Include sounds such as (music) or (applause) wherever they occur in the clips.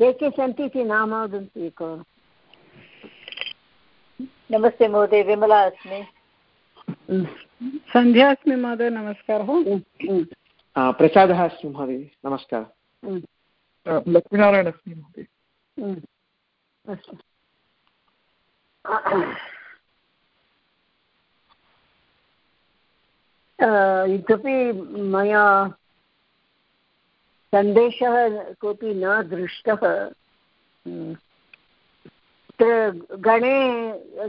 के के सन्ति इति नाम वदन्तु एकवारं नमस्ते महोदय विमला अस्मि। सन्ध्या अस्मि महोदय नमस्कारः। प्रसादः अस्मि महोदय नमस्कारः। लक्ष्मीनारायण अस्मि महोदय। अस्तु। इतोपि मया सन्देशः कोऽपि न दृष्टः। तत्र गणे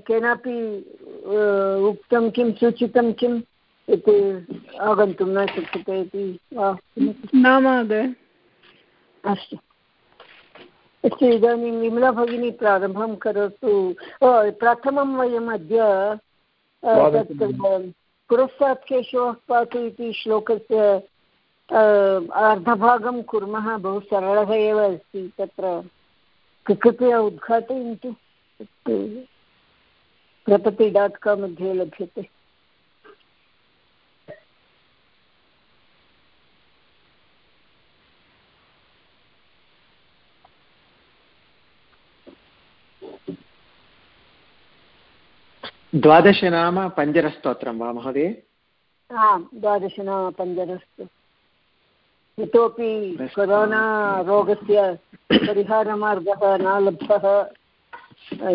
केनापि उक्तं किं सूचितं किम् इति आगन्तुं न शक्यते इति न महोदय। अस्तु। अस्तु इदानीं विमला भगिनी प्रारम्भं करोतु। प्रथमं वयम् अद्य तत् पुरस्तात् केशवः पातु इति श्लोकस्य अर्धभागं कुर्मः बहु सरलः एव अस्ति तत्र। कृपया उद्घाटयन्तु। प्रपति डाट् काम् मध्ये लभ्यते। द्वादशनाम पञ्जरस्तोत्रं वा महोदय? आम् द्वादशनाम पञ्जरस्तु इतोपि कोरोना रोगस्य परिहारमार्गः न लब्धः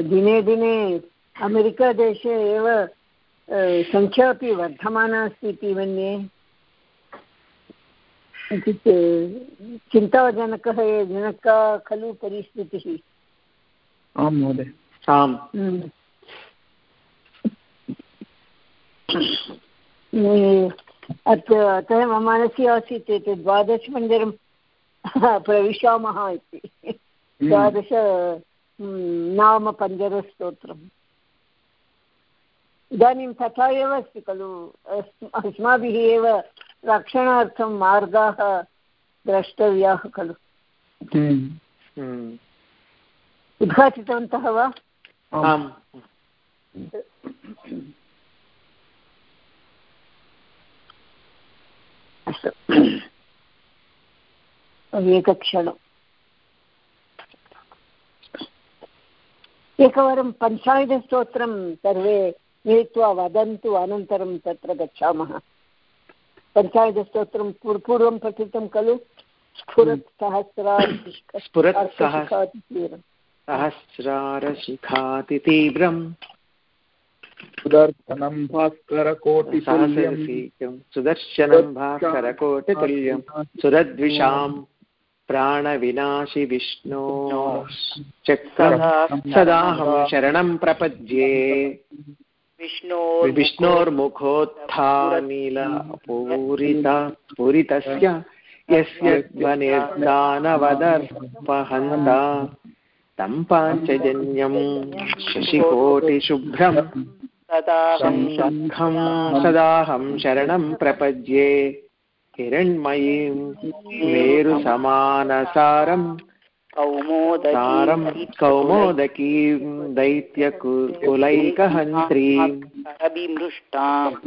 दिने दिने अमेरिकादेशे एव सङ्ख्या अपि वर्धमाना अस्ति इति मन्ये। इत्युक्ते चिन्ताजनकः जनका खलु परिस्थितिः। आं महोदय। आम्। (coughs) हम्म। अतः मम मनसि आसीत् एतत् द्वादशमन्दिरं (laughs) प्रविशामः इति। द्वादश नाम पञ्जरस्तोत्रम् इदानीं तथा एव अस्ति खलु। अस्माभिः एव रक्षणार्थं मार्गाः द्रष्टव्याः खलु। उद्घाटितवन्तः वा? आम्। अस्तु एकक्षणम् एकवारं पञ्चायुधस्तोत्रं सर्वे मिलित्वा वदन्तु अनन्तरं तत्र गच्छामः। पञ्चायुधस्तोत्रं पूर्वं पठितं खलु? स्फुरत् (coughs) स्फुरत् सहस्रारशिखातितीव्रम्। सुदर्शनं भास्करकोटितुल्यं सुदर्शनं भास्करकोटितुल्यं सुरद्विषां प्राणविनाशि विष्णो सदाहं शरणं प्रपद्ये विष्णोर्मुखोत्थानीलपूरिता पूरितस्य यस्य ध्वनिर्दानवदर्पहन्ता तं पाञ्चजन्यं शशिकोटिशुभ्रम् सदाहं शरणं प्रपद्ये हिरण्मयीं मेरुसमानसारं कौमोदसारं कौमोदकीं दैत्यकुलैकहन्त्रीं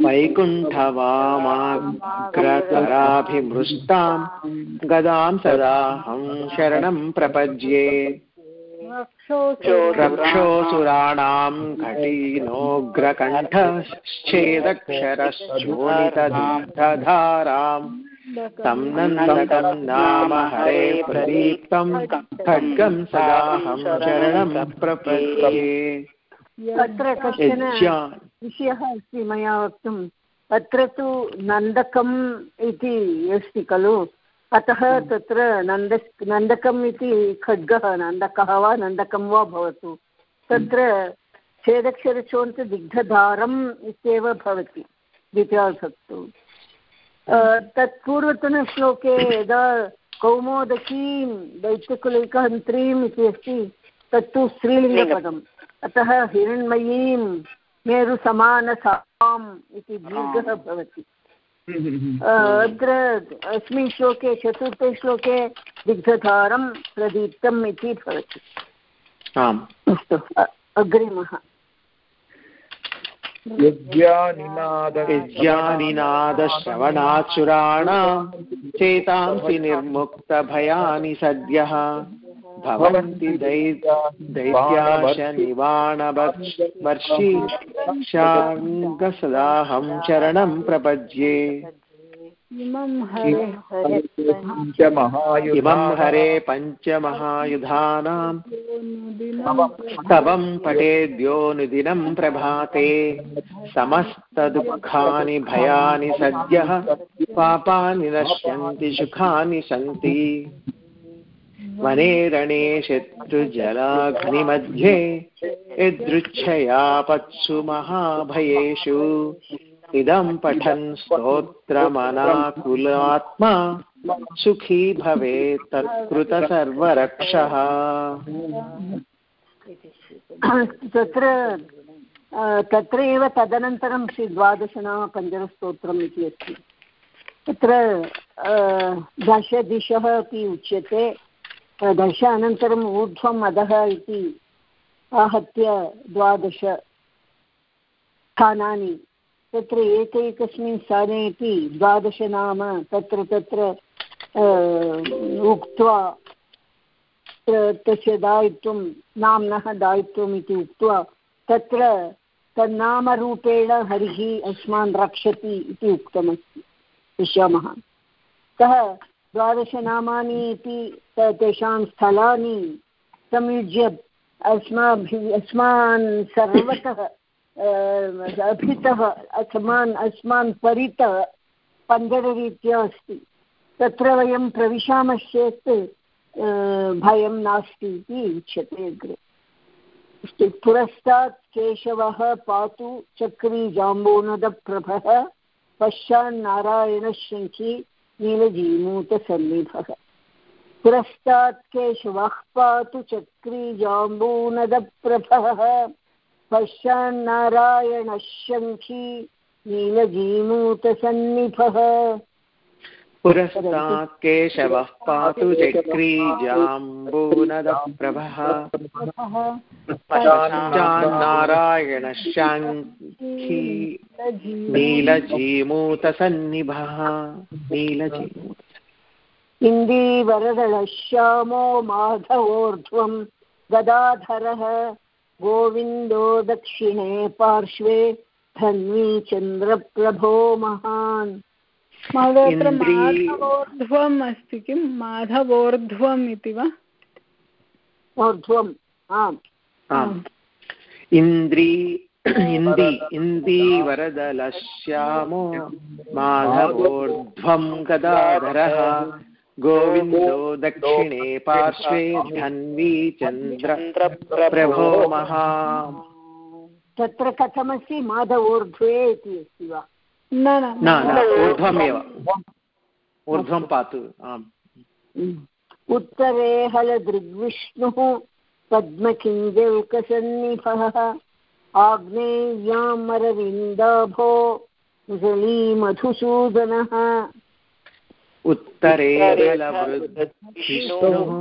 वैकुण्ठवामाग्रकराभिमृष्टां गदां सदाहं शरणं प्रपद्ये रक्षोऽसुराणां घटीनोग्रकण्ठश्चेदक्षरश्चोणितधाराम् तं नन्दकं नाम हरे प्रदीप्तं खड्गं सदाहं शरणं प्रपद्ये। अत्र कश्चन विषयः अस्ति मया वक्तुम् अत्र तु नन्दकम् इति अस्ति खलु? अतः तत्र नन्द नन्दकम् इति खड्गः नन्दकः वा नन्दकं वा भवतु। तत्र छेदक्षरचोन्तदिग्धधारम् इत्येव भवति द्वितीयाविभक्तौ तत् पूर्वतनश्लोके यदा कौमोदकीं दैत्यकुलैकहन्त्रीम् इति अस्ति तत्तु स्त्रीलिङ्गपदम्। अतः हिरण्मयीं मेरुसमानसाम् इति दीर्घः भवति। अत्र अस्मिन् श्लोके चतुर्थे श्लोके दिग्धधारं प्रदीप्तम् इति भवति। आम्। अस्तु अग्रिमः। यज्ञानिनादश्रवणाचुराणां चेतांसि निर्मुक्तभयानि सद्यः। भवन्ति दैत्याशनिवाणवर्षि शाङ्गसदाहं शरणं प्रपद्ये। इमं हरे पञ्चमहायुधानां स्तवं पठेद्योनुदिनं प्रभाते। समस्तदुःखानि भयानि सद्यः पापानि नश्यन्ति सुखानि सन्ति। वने रणे शत्रुजलाघ्निमध्ये यदृच्छयापत्सु महाभयेषु। इदं पठन् स्तोत्रमनाकुलात्मा सुखी भवेत् तत्कृतसर्वरक्षः। तत्र तत्र एव तदनन्तरं श्री द्वादशनामपञ्जरस्तोत्रम् इति अस्ति। तत्र दशदिशः अपि उच्यते। दश अनन्तरम् ऊर्ध्वम् अधः इति आहत्य द्वादश स्थानानि तत्र एकैकस्मिन् स्थाने अपि द्वादशनाम तत्र तत्र उक्त्वा तस्य दायित्वं, नाम्नः दायित्वम् इति उक्त्वा, तत्र तन्नामरूपेण हरिः अस्मान् रक्षति इति उक्तमस्ति, पश्यामः। सः द्वादशनामानि इति तेषां स्थलानि संयुज्य अस्माभिः, अस्मान् सर्वतः अभितः अस्मान् अस्मान् परितः पञ्जररीत्या अस्ति। तत्र वयं प्रविशामश्चेत् भयं नास्ति इति उच्यते अग्रे। पुरस्तात् केशवः पातु चक्री जाम्बूनदप्रभः पश्चान्नारायणशङ्खी नीलजीमूतसन्निभः पुरस्तात् केशवः पातु चक्री जाम्बूनदप्रभः पश्चान्नारायणशङ्खी नीलजीमूतसन्निभः पुरस्तात् केशवः पातु चक्रीजाम्बूनदप्रभः पश्चान्नारायणशाङ्खी नीलजीमूतसन्निभः। नीलजीमूत इन्दीवरदलश्यामो माधवोर्ध्वं गदाधरः। गोविन्दो दक्षिणे पार्श्वे धन्वी चन्द्रप्रभो महान्। माधवोर्ध्वम् अस्ति किं? माधवोर्ध्वम् इति वा? ऊर्ध्वम् आम्। आम्। इन्द्री इन्दी इन्दीवरदलश्यामो माधवोर्ध्वं गदाधरः। गोविन्दो दक्षिणे पार्श्वे धन्वी चन्द्रप्रभो महा। तत्र कथमस्ति? माधवोर्ध्वे इति अस्ति वा? न न ऊर्ध्वमेव। ऊर्ध्वं पातु आम्। उत्तरे हलदृग्विष्णुः पद्मकिञ्जल्कसन्निभः आग्नेय्यामरविन्दाभो मुसलीमधुसूदनः। उत्तरे विष्णुः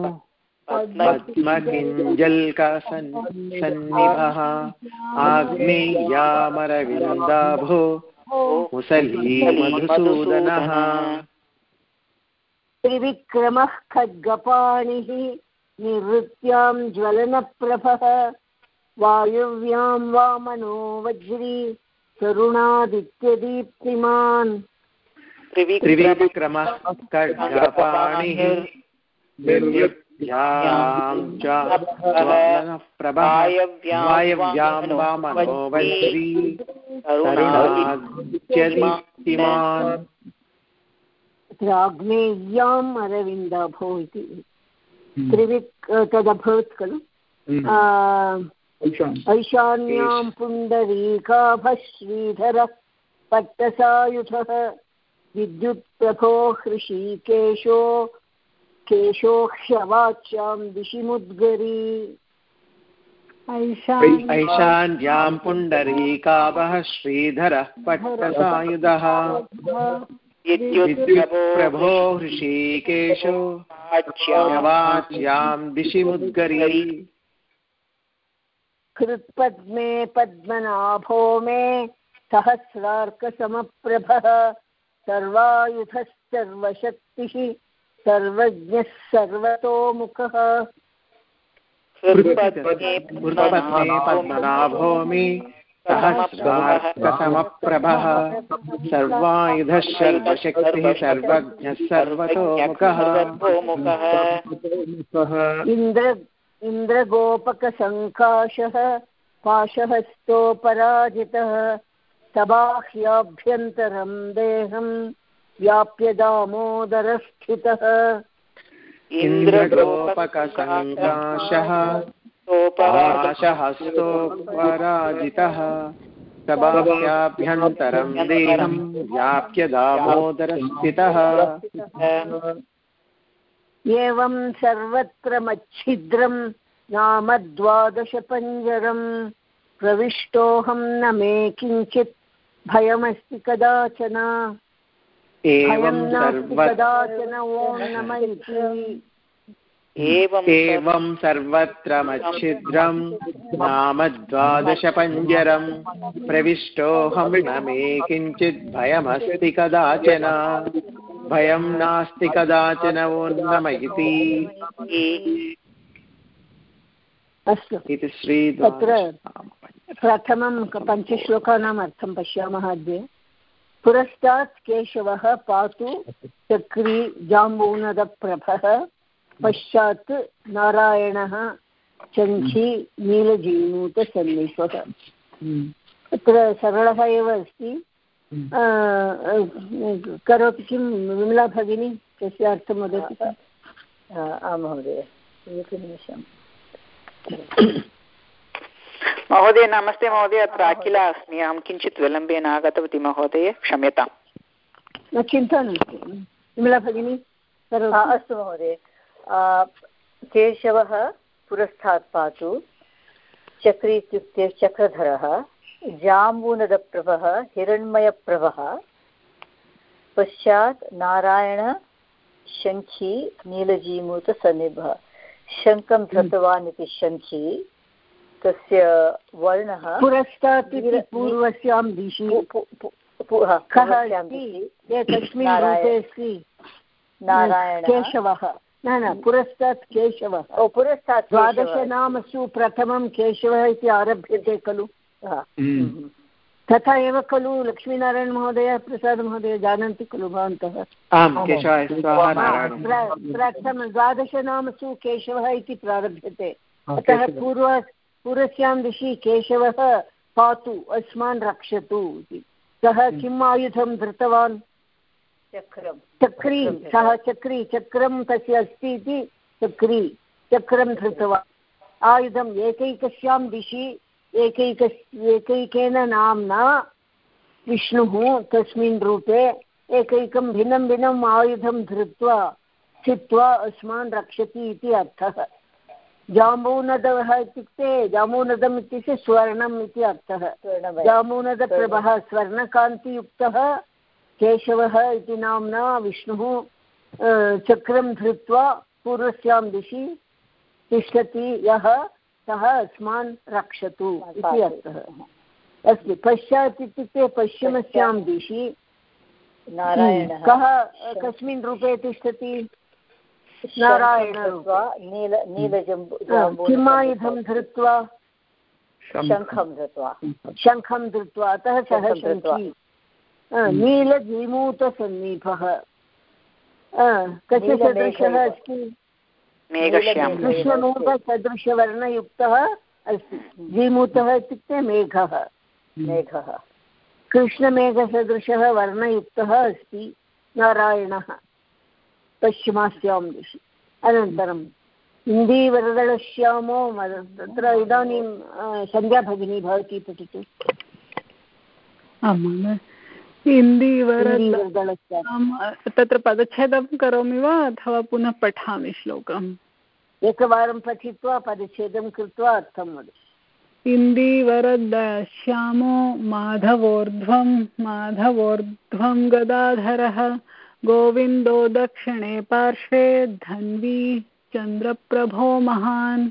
पद्मकिञ्जल्कसन्निभः आग्नेय्यामरविन्दाभो मुसली मधुसूदनः त्रिविक्रमः खड्गपाणिः निवृत्त्यां ज्वलनप्रभः वायुव्यां वामनो वज्री करुणादित्यदीप्तिमान् त्रिविक्रमः खड्गपाणिः वामनो आग्नेय्याम् अरविन्दाभो इति त्रिविक् तदभवत् खलु ऐशान्यां पुण्डरीकाभः श्रीधरः पट्टसायुधः विद्युत्प्रभो हृषीकेशो केशोह्यवाच्यां दिशि मुद्गरी ऐशान्यां पुण्डरीकावः श्रीधरः पट्टसायुधः। विद्युत्प्रभो हृषीकेशो वाच्यां दिशि मुद्गरी कृत्पद्मे पद्मनाभो मे सहस्रार्कसमप्रभः। सर्वायुधश्चर्वशक्तिः सर्वज्ञः सर्वतोमुखः। पद्मनाभो मे सर्वायुधः सर्वशक्तिः सर्वज्ञः सर्वतोमुखः। इन्द्र इन्द्रगोपकसङ्काशः पाशहस्तोपराजितः। सबाह्याभ्यन्तरं देहं व्याप्य दामोदरस्थितः। इन्द्रगोपकसङ्काशः पाशहस्तोपराजितः। सबाह्याभ्यन्तरं देहं व्याप्य दामोदरस्थितः। एवं सर्वत्र मच्छिद्रं नाम द्वादशपञ्जरं। प्रविष्टोऽहं न मे किञ्चित् भयमस्ति कदाचन भयं कदाचन ॐ नम एवं सर्वत्र मच्छिद्रं नाम द्वादशपञ्जरं प्रविष्टोऽहं न मे किञ्चित् भयमस्ति कदाचन भयं नास्ति कदाचन वोन्नम इति। अस्तु। इति श्री तत्र प्रथमं पञ्चश्लोकानाम् अर्थं पश्यामः अद्य। पुरस्तात् केशवः पातु चक्री जाम्बूनदप्रभः पश्चात् नारायणः चञ्ची नीलजीमूतसन्निपः तत्र सरलः एव अस्ति। करोति किं? विमला भगिनी तस्य अर्थं वदति आं महोदय एकनिमिषम्। महोदय नमस्ते महोदय अत्र अखिला अस्मि अहं किञ्चित् विलम्बेन आगतवती महोदय क्षम्यताम्। न चिन्ता नास्ति। विमला भगिनी? अस्तु महोदय। केशवः पुरस्तात् पातु। चक्री इत्युक्ते चक्रधरः जाम्बूनदप्रभः हिरण्मयप्रभः पश्चात् नारायण शङ्खी नीलजीमूतसन्निभः शङ्खं धृतवान् इति शङ्खी तस्य वर्णः पुरस्तात् पूर्वस्यां दिशि। कः तस्मिन् रूपे अस्ति? नारायण। केशवः। न न पुरस्तात् केशवः। पुरस्तात् द्वादशनामसु प्रथमं केशवः इति आरभ्यते खलु। तथा एव खलु लक्ष्मीनारायणमहोदय प्रसादमहोदय जानन्ति खलु भवन्तः। प्रथम द्वादशनामसु केशवः इति प्रारभ्यते। अतः पूर्व पूर्वस्यां दिशि केशवः पातु अस्मान् रक्षतु इति। सः किम् आयुधं धृतवान्? चक्री। सः चक्री। चक्रं तस्य अस्ति इति चक्री। चक्रं धृतवान्। आयुधम् एकैकस्यां दिशि एकैक एकैकेन नाम्ना विष्णुः तस्मिन् रूपे एकैकं भिन्नं भिन्नम् आयुधं धृत्वा स्थित्वा अस्मान् रक्षति इति अर्थः। जाम्बूनदः इत्युक्ते जाम्बूनदम् इत्युक्ते स्वर्णम् इति अर्थः। जाम्बूनदप्रभः स्वर्णकान्तियुक्तः केशवः इति नाम्ना विष्णुः चक्रं धृत्वा पूर्वस्यां दिशि तिष्ठति यः सः अस्मान् रक्षतु इति अर्थः। अस्ति पश्चात् इत्युक्ते पश्चिमस्यां दिशि कः कस्मिन् रूपे तिष्ठति? नारायण नील नीलजम्बु किम् आयुधं धृत्वा। शङ्खं धृत्वा। शङ्खं धृत्वा अतः सः शङ्खी नीलजीमूतसन्नीपः कस्य सदृशः अस्ति? कृष्णमेघसदृशवर्णयुक्तः अस्ति। जीमूतः इत्युक्ते मेघः। मेघः। कृष्णमेघसदृशः वर्णयुक्तः अस्ति। नारायणः। पश्चिमास्यां दिशि अनन्तरं हिन्दीवरदळश्यामो तत्र इदानीं सन्ध्या भगिनी भवती पठतु। आम् तत्र पदच्छेदं करोमि वा अथवा पुनः पठामि श्लोकम्? एकवारं पठित्वा पदच्छेदं कृत्वा अर्थं वद। इन्दीवरदश्यामो माधवोर्ध्वं माधवोर्ध्वं गदाधरः। गोविन्दो दक्षिणे पार्श्वे धन्वी चन्द्रप्रभो महान्।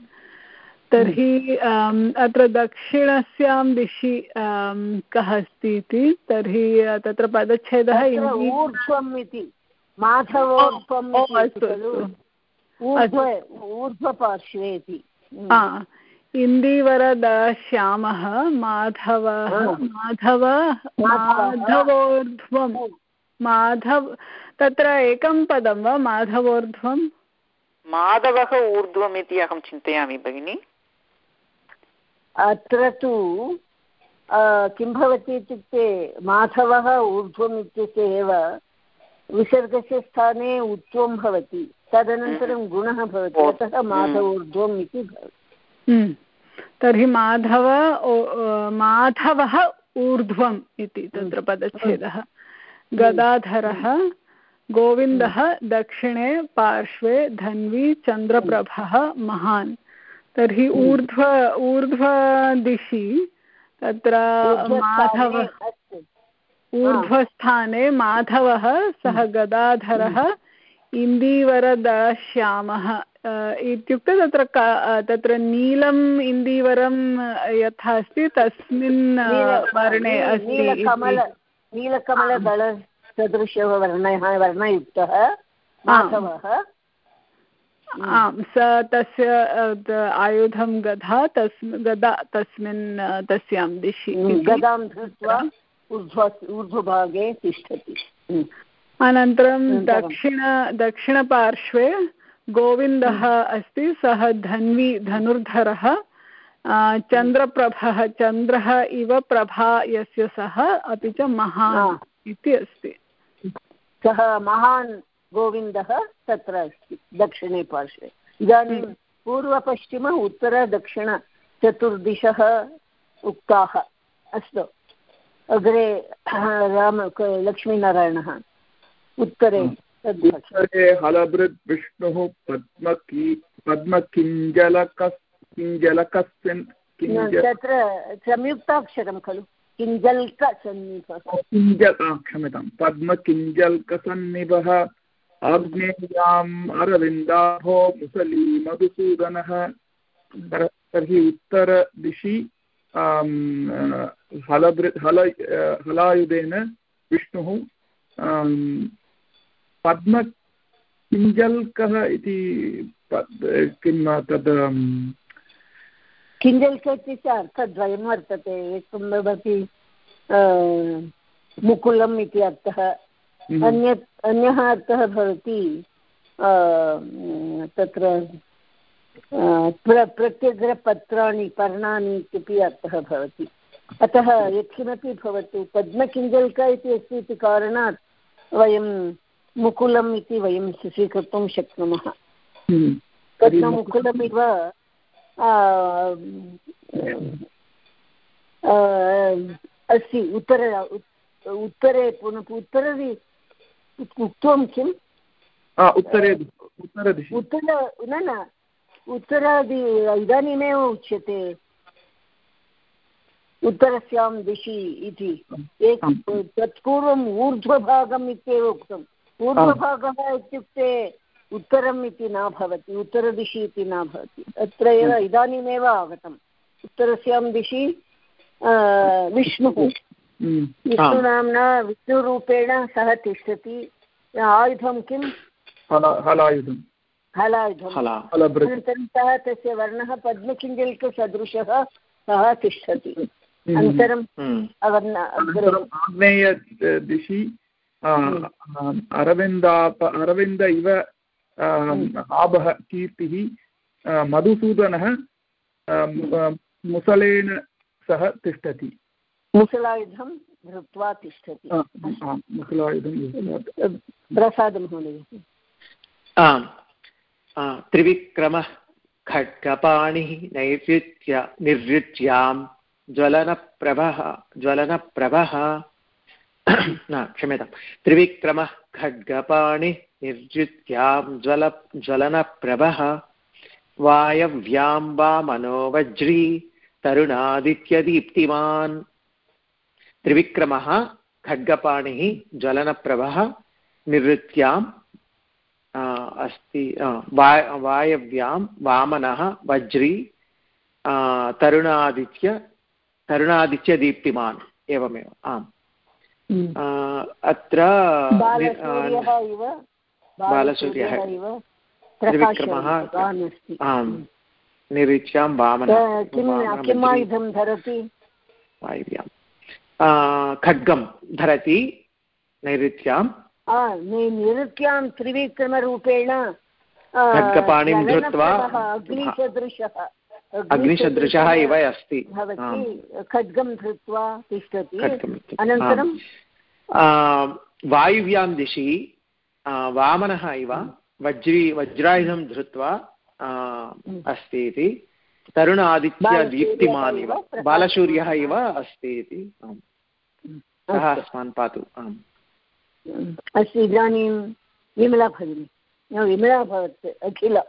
तर्हि अत्र दक्षिणस्यां दिशि कः अस्ति इति? तर्हि तत्र पदच्छेदः ऊर्ध्वम् इति। माधवोर्ध्वम् ऊर्ध्वपार्श्वे इति। माधवः माधव माधवोर्ध्वं माधव तत्र एकं पदं वा माधवोर्ध्वं? माधवः ऊर्ध्वम् इति अहं चिन्तयामि भगिनि। अत्र तु किं भवति इत्युक्ते माधवः ऊर्ध्वम् इत्यस्य एव विसर्गस्य स्थाने उत्वं भवति। तदनन्तरं हम्म। गुणः भवति। अतः हम्म। माधवोर्ध्वम् इति भवति। हम्म। तर्हि माधव माधवः ऊर्ध्वम् इति तत्र पदच्छेदः। गदाधरः गोविन्दः दक्षिणे पार्श्वे धन्वी चन्द्रप्रभः महान्। तर्हि ऊर्ध्व ऊर्ध्वदिशि तत्र माधव ऊर्ध्वस्थाने माधवः सः गदाधरः इन्दीवरदश्यामः। इत्युक्ते तत्र तत्र नीलम् इन्दीवरं यथा अस्ति तस्मिन् वर्णे अस्ति नीलकमलदलसदृशः वर्णः वर्णयुक्तः माधवः। आम् स तस्य आयुधं गधा तस् गदा तस्मिन् तस्यां दिशि गदां धृत्वा ऊर्ध्वभागे तिष्ठति। अनन्तरं दक्षिण दक्षिणपार्श्वे गोविन्दः अस्ति सः धन्वी धनुर्धरः। चन्द्रप्रभः चन्द्रः इव प्रभा यस्य सः अपि च महान् इति अस्ति। सः महान् गोविन्दः तत्र अस्ति दक्षिणे पार्श्वे। इदानीं। पूर्वपश्चिम उत्तरदक्षिणचतुर्दिशः उक्ताः। अस्तु। अग्रे राम लक्ष्मीनारायणः। उत्तरे उत्तरे हलभृद् विष्णुः पद्मकी पद्मकिञ्जलकस्मिन् तत्र संयुक्ताक्षरं खलु। किञ्जल्कसन्निभः। किञ्जल् क्षम्यतां। पद्मकिञ्जल्कसन्निभः आग्नेयाम् अरविन्दाभो मुसली मधुसूदनः तर्हि उत्तरदिशि हलभृ हल हलायुधेन विष्णुः पद्मकिञ्जल्कः इति किं तद् किञ्जल्क इत्यस्य अर्थद्वयं वर्तते एकं भवति मुकुलम् इति अर्थः हम्म। अन्यत् अन्यः अर्थः भवति तत्र प्र प्रत्यग्रपत्राणि पर्णानि इत्यपि अर्थः भवति अतः यत्किमपि भवतु पद्मकिञ्जल्क इति अस्ति इति कारणात् वयं मुकुलम् इति वयं स्वीकर्तुं शक्नुमः हम्म। पद्ममुकुलमिव अस्ति उत्तर उत्तरे पुनः उत्तरदि उक्त्वं किम्? उत्तरे उत्तरदिशि। उत्तर न न उत्तरादि इदानीमेव उच्यते। उत्तरस्यां दिशि इति। तत्पूर्वम् ऊर्ध्वभागम् इत्येव उक्तम्। ऊर्ध्वभागः इत्युक्ते उत्तरम् इति न भवति उत्तरदिशि इति न भवति। अत्र एव इदानीमेव आगतम्। उत्तरस्यां दिशि विष्णुः। विष्णुनाम्ना विष्णुरूपेण सः तिष्ठति। आयुधं किं हलायुधं अनन्तरं सः तस्य वर्णः पद्मकिञ्जलिकसदृशः सः तिष्ठति। अनन्तरं आग्नेयदिशि अरविन्दाप अरविन्द इव आभः कीर्तिः मधुसूदनः मुसलेन सह तिष्ठति। मुसलायुधं धृत्वा तिष्ठति। मुसलायुधं प्रसादमहोदय आम् त्रिविक्रमः खड्गपाणिः नैर्युत्य निर्युत्यां ज्वलनप्रभः ज्वलनप्रभः। (clears throat) क्षम्यतां त्रिविक्रमः खड्गपाणिः निर्जित्यां ज्वल ज्वलनप्रभः वायव्यां वा मनोवज्री तरुणादित्यदीप्तिमान्। त्रिविक्रमः खड्गपाणिः ज्वलनप्रभः निवृत्त्याम् अस्ति वा वायव्यां वामनः वज्री तरुणादित्य तरुणादित्यदीप्तिमान् एवमेव आम्। अत्र बालसूर्यः त्रिविक्रमः आम् निरीच्यां वामनः किम् आयुधं धरति? वायव्यां खड्गं धरति नैऋत्यां नैऋत्यां त्रिविक्रमरूपेण खड्गपाणिं धृत्वा अग्निसदृशः अग्निसदृशः इव अस्ति। खड्गं धृत्वा तिष्ठति। अनन्तरं वायुव्यां दिशि वामनः इव वज्री वज्रायुधं धृत्वा अस्ति इति। तरुण आदित्य दीप्तिमान् इव बालसूर्यः इव अस्ति इति। सः अस्मान् पातु। आम्। अस्तु इदानीं विमला भगिनी। विमला भवत् अखिल।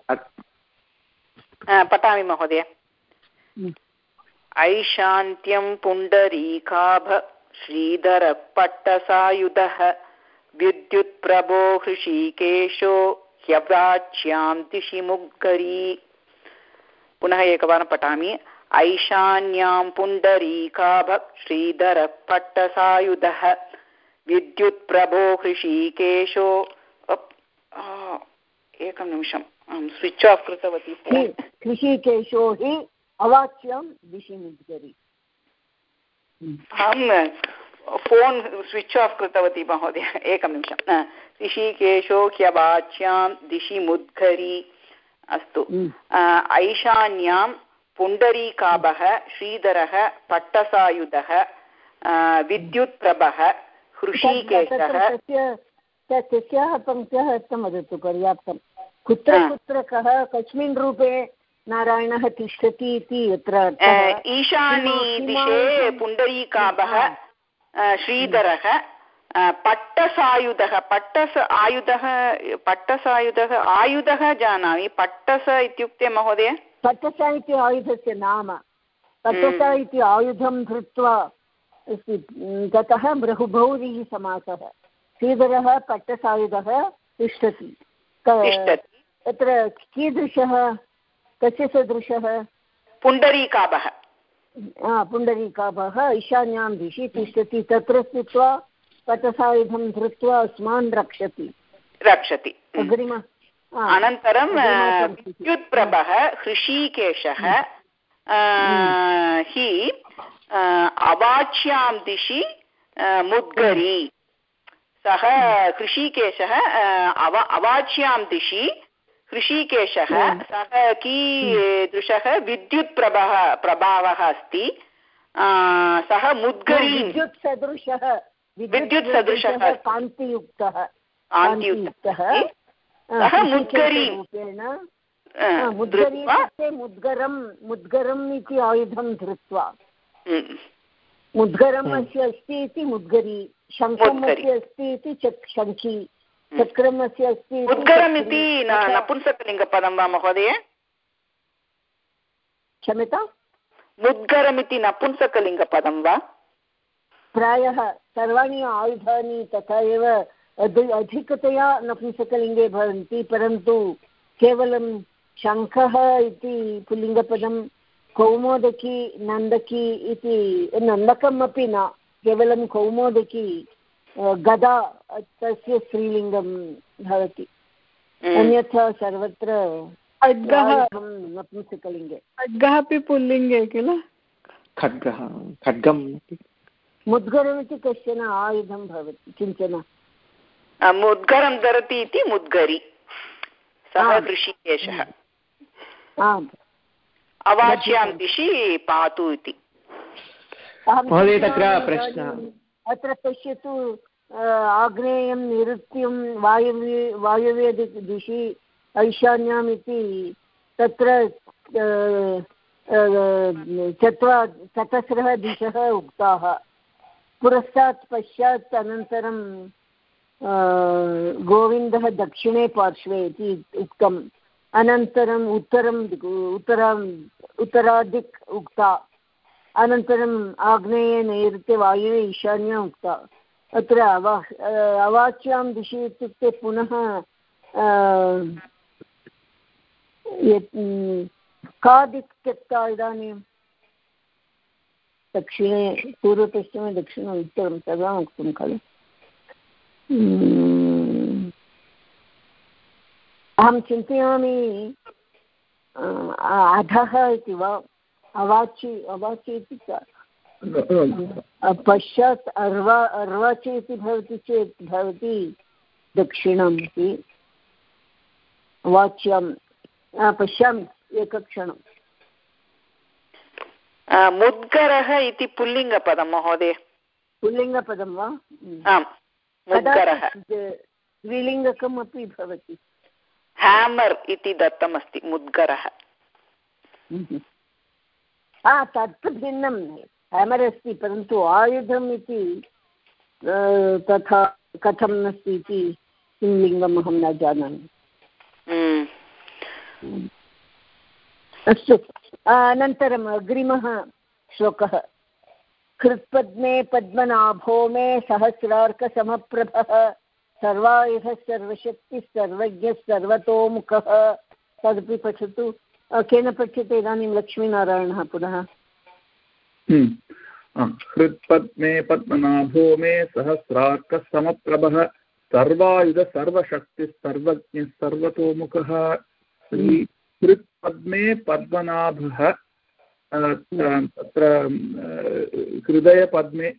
पठामि महोदय। ऐशान्त्यं पुण्डरीकाभ श्रीधरपट्टसायुधः। विद्युत्प्रभो हृषीकेशो ह्यव्राच्यां दिशि मुग्गरी पुनः एकवारं पठामि। ऐशान्यां पुण्डरीकाभ श्रीधरपट्टसायुधः। विद्युत्प्रभो हृषीकेशो। एकं निमिषम् अहं स्विच् आफ् कृतवती। हृषीकेशो हि अवाच्यां दिशि मुद्गरी अहं फोन् स्विच् आफ् कृतवती महोदय एकं निमिषं। ऋषिकेशो ह्यवाच्यां दिशि मुद्गरी अस्तु। ऐशान्यां पुण्डरीकाभः श्रीधरः पट्टसायुधः विद्युत्प्रभः हृषीकेशः। तस्याः पङ्क्त्याः अर्थं वदतु पर्याप्तं। कुत्र कुत्र कः कस्मिन् रूपे नारायणः तिष्ठति इति यत्र ईशानी दिशे पुण्डरीकाभः श्रीधरः पट्टसायुधः पट्टस आयुधः पट्टसायुधः आयुधः जानामि पट्टस इत्युक्ते महोदय पट्टस इति आयुधस्य नाम पट्टस इति आयुधं धृत्वा ततः बहुभौरिः समासः श्रीधरः पट्टसायुधः तिष्ठति तत्र कीदृशः कस्य सदृशः पुण्डरीकाभः पुण्डरीकाभः ईशान्यां दिशि तिष्ठति। तत्र स्थित्वा पटसायुधं धृत्वा अस्मान् रक्षति। रक्षति। अग्रिम अनन्तरं विद्युत्प्रभः हृषीकेशः हि अवाच्यां दिशि मुद्गरी। सः हृषीकेशः अव अवाच्यां दिशि ऋषिकेशः सः कीदृशः विद्युत्प्रभः प्रभावः अस्ति। सः मुद्गरी विद्युत् सदृशः विद्युत् सदृशः कान्तियुक्तः। कान्तियुक्तः सः मुद्गरी मुद्गरी इत्युक्ते मुद्गरं मुद्गरम् इति आयुधं धृत्वा। मुद्गरम् अस्य अस्ति इति मुद्गरी शङ्खम् अस्य अस्ति इति शङ्खी। चक्रम् अस्य अस्ति उद्गरम् इति नपुंसकलिङ्गपदं वा महोदय? क्षम्यता? मुद्गरमिति नपुंसकलिङ्गपदं वा? प्रायः सर्वाणि आयुधानि तथा एव अधिकतया नपुंसकलिङ्गे भवन्ति परन्तु केवलं शङ्खः इति पुल्लिङ्गपदं कौमोदकी नन्दकी इति नन्दकम् अपि न केवलं कौमोदकी गदा तस्य स्त्रीलिङ्गं भवति। अन्यथा सर्वत्र नपुंसकलिङ्गे खड्गः अपि पुल्लिङ्गे किल? खड्गः खड्गं मुद्गरमिति कश्चन आयुधं भवति किंचन। मुद्गरं धरति इति मुद्गरि। सः ऋषिकेशः। अवाच्यां दिशि पातु इति। महोदय तत्र प्रश्नः अत्र पश्यतु आग्नेयं निरुत्यं वायव्ये वायव्ये दिशि ऐशान्याम् इति तत्र चत्वा, चतस्रः दिशः उक्ताः। पुरस्तात् पश्चात् अनन्तरं गोविन्दः दक्षिणे पार्श्वे इति उक्तम्। अनन्तरम् उत्तरम् उत्तराम् उत्तरादिक् उक्ता। अनन्तरम् आग्नेये नैऋत्ये वायुवे ईशान्य उक्ता। अत्र अवा अवाच्यां दिशि इत्युक्ते पुनः का दिक् त्यक्ता इदानीं दक्षिणे, पूर्वपश्चिमे दक्षिणम् उत्तरं सर्वम् उक्तं खलु। अहं चिन्तयामि अधः इति वा अवाचि अवाचि इति (laughs) पश्चात् अर्वा अर्वाचि इति भवति चेत् भवति दक्षिणम् इति। वाच्यां पश्यामि एकक्षणम्। मुद्गरः इति पुल्लिङ्गपदं महोदय। पुल्लिङ्गपदं वा? आम् मुद्गरः। द्विलिङ्गकम् अपि भवति। हेमर् इति दत्तमस्ति मुद्गरः। हा तत् भिन्नं हेमर् अस्ति परन्तु आयुधम् इति तथा कथम् अस्ति इति किं लिङ्गम् अहं न जानामि। अस्तु अनन्तरम् अग्रिमः श्लोकः। कृत्पद्मे पद्मनाभो मे सहस्रार्कसमप्रभः सर्वायुधः सर्वशक्तिः सर्वज्ञः सर्वतोमुखः। तदपि पठतु। केन पठ्यते इदानीं लक्ष्मीनारायणः पुनः? हृत्पद्मे पद्मनाभो मे सहस्रार्कसमप्रभः सर्वायुध सर्वशक्तिः सर्वज्ञः सर्वतोमुखः। हृत्पद्मे पद्मनाभः तत्र हृदयपद्मे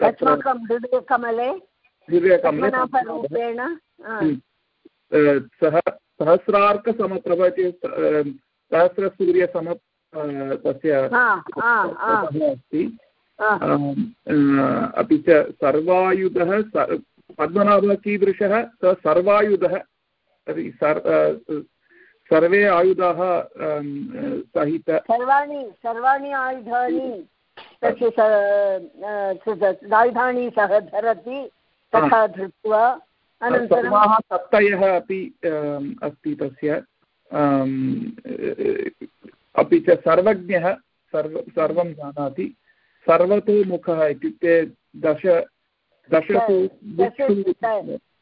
हृदयकमले हृदयकमले सः सहस्रार्कसमप्रभ इति सहस्रसूर्यसम तस्य अस्ति अपि च सर्वायुधः पद्मनाभः कीदृशः सः सर्वायुधः। सर्वे आयुधाः सहित। सर्वाणि सर्वाणि आयुधानि तस्य आयुधानि सः धरति तथा धृत्वा सर्वाः सप्तयः अपि अस्ति तस्य अपि च सर्वज्ञः सर्व सर्वं जानाति। सर्वतोमुखः इत्युक्ते दश दशसु दिक्षु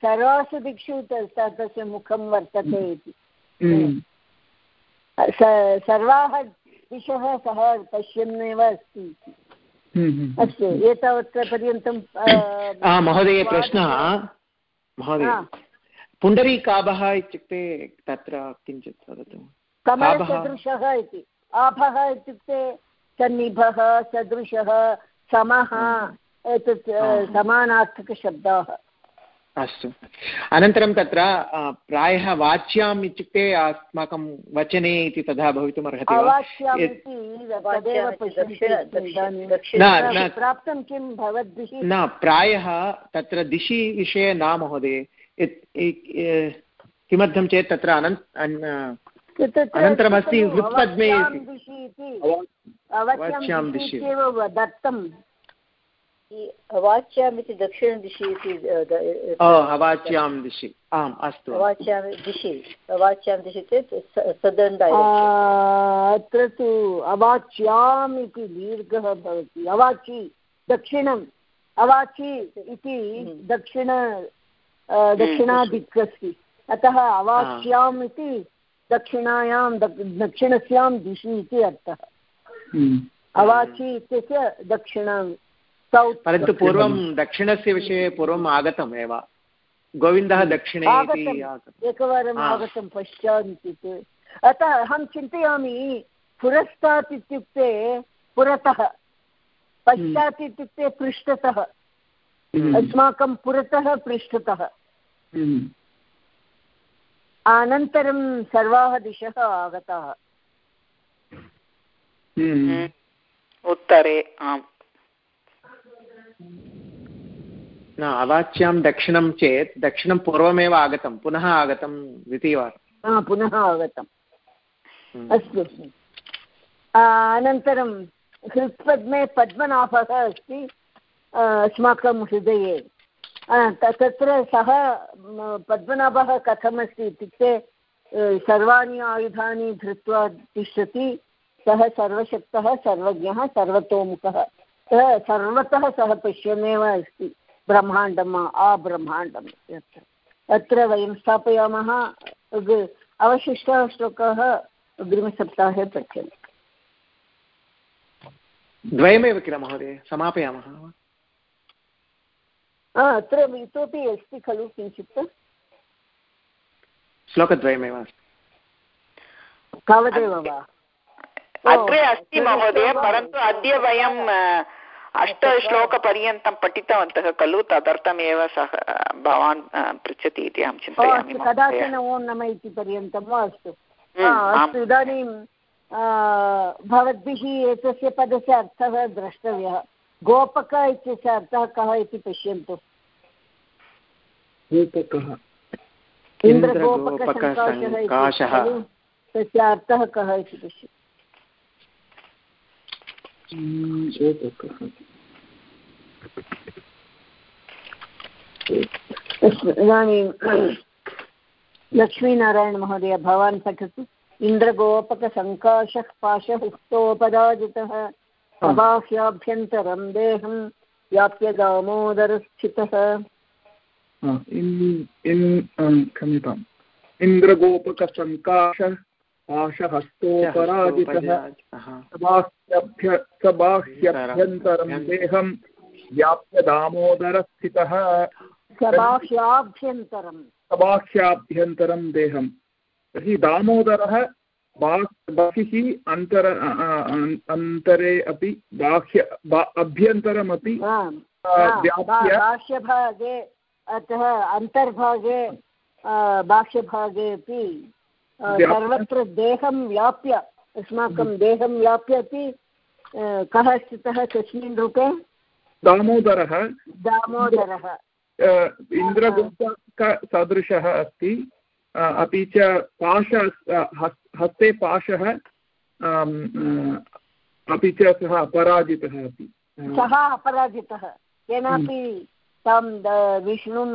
सर्वासु दिक्षु तस्य मुखं वर्तते इति। सर्वाः दिशः सः पश्यन्नेव अस्ति अस्तु एतावत्र पर्यन्तं महोदय प्रश्नः। महोदय पुण्डरीकाभः इत्युक्ते तत्र किञ्चित् वदतु। कमलसदृशः इति। आभः इत्युक्ते सन्निभः सदृशः समः एतत् समानार्थकशब्दाः। अस्तु। अनन्तरं तत्र प्रायः वाच्याम् इत्युक्ते अस्माकं वचने इति तथा भवितुम् अर्हति प्राप्तं किं भवद्भिः? न प्रायः तत्र दिशि विषये न महोदय। किमर्थं चेत् तत्र अनन्त अनन्तरमस्ति हृत्पद्मे दिशि दत्तं अवाच्याम् इति दक्षिणदिशि इति अवाच्यां दिशि। आम् अस्तु अवाच्यां दिशि अवाच्यां दिशि चेत् सदण्ड अत्र तु अवाच्याम् इति दीर्घः भवति। अवाचि दक्षिणम्। अवाचि इति दक्षिण दक्षिणादिक् अस्ति अतः अवाच्याम् इति दक्षिणायां दक्षिणस्यां दिशि इति अर्थः। अवाचि इत्यस्य दक्षिणं परन्तु पूर्वं दक्षिणस्य विषये पूर्वम् आगतम् एव। गोविन्दः दक्षिणे एकवारम् आगतं पश्चात् इत्युक्ते अतः अहं चिन्तयामि पुरस्तात् इत्युक्ते पुरतः। पश्चात् इत्युक्ते पृष्ठतः अस्माकं पुरतः पृष्ठतः। अनन्तरं सर्वाः दिशः आगताः। उत्तरे आम्। न अवाच्यां दक्षिणं चेत् दक्षिणं पूर्वमेव आगतं पुनः आगतं द्वितीयवारं। पुनः आगतम्। अस्तु। अनन्तरं हृत्पद्मे पद्मनाभः अस्ति अस्माकं हृदये। तत्र सः पद्मनाभः कथमस्ति इत्युक्ते सर्वाणि आयुधानि धृत्वा तिष्ठति सः सर्वशक्तः सर्वज्ञः सर्वतोमुखः। सः सर्वतः सः पश्यन्नेव अस्ति। ब्रह्माण्डम् आब्रह्माण्डम् इत्यत्र। अत्र वयं स्थापयामः अवशिष्टः श्लोकः अग्रिमसप्ताहे पठ्यते। द्वयमेव किल महोदय? समापयामः अत्र इतोपि अस्ति खलु किञ्चित्। श्लोकद्वयमेव अस्ति। तावदेव वा? अग्रे अस्ति महोदय परन्तु अद्य वयम् अष्टश्लोकपर्यन्तं पठितवन्तः खलु तदर्थमेव सः भवान् पृच्छति इति अहं चिन्तयामि कदाचन ओं नम इति पर्यन्तं वा अस्तु? अस्तु इदानीं भवद्भिः एतस्य पदस्य अर्थः द्रष्टव्यः। गोपक इत्यस्य अर्थः कः इति पश्यन्तु। तस्य अर्थः कः इति पश्यन्तु। इदानीं लक्ष्मीनारायणमहोदय भवान् पठतु। इन्द्रगोपकसङ्काशः पाशहुस्तोपराजितः प्रबाह्याभ्यन्तरं देहं व्याप्य दामोदरस्थितः। क्षम्यताम्। इन्द्रगोपकसङ्काशः पाशहस्तोपराजितः सबाह्यभ्यन्तरं देहं व्याप्य दामोदरस्थितः सबाह्याभ्यन्तरं सबाह्याभ्यन्तरं देहं। तर्हि दामोदरः बहिः अन्तर अन्तरे अपि बाह्य अभ्यन्तरमपि बाह्यभागे अतः अन्तर्भागे बाह्यभागे अपि सर्वत्र देहं व्याप्य अस्माकं देहं व्याप्य अपि कः स्थितः कस्मिन् रूपे दामोदरः दामोदरः इन्द्रगुप्तसदृशः अस्ति अपि च पाश हस्ते पाशः अपि च सः अपराजितः अपि सः अपराजितः केनापि तं विष्णुं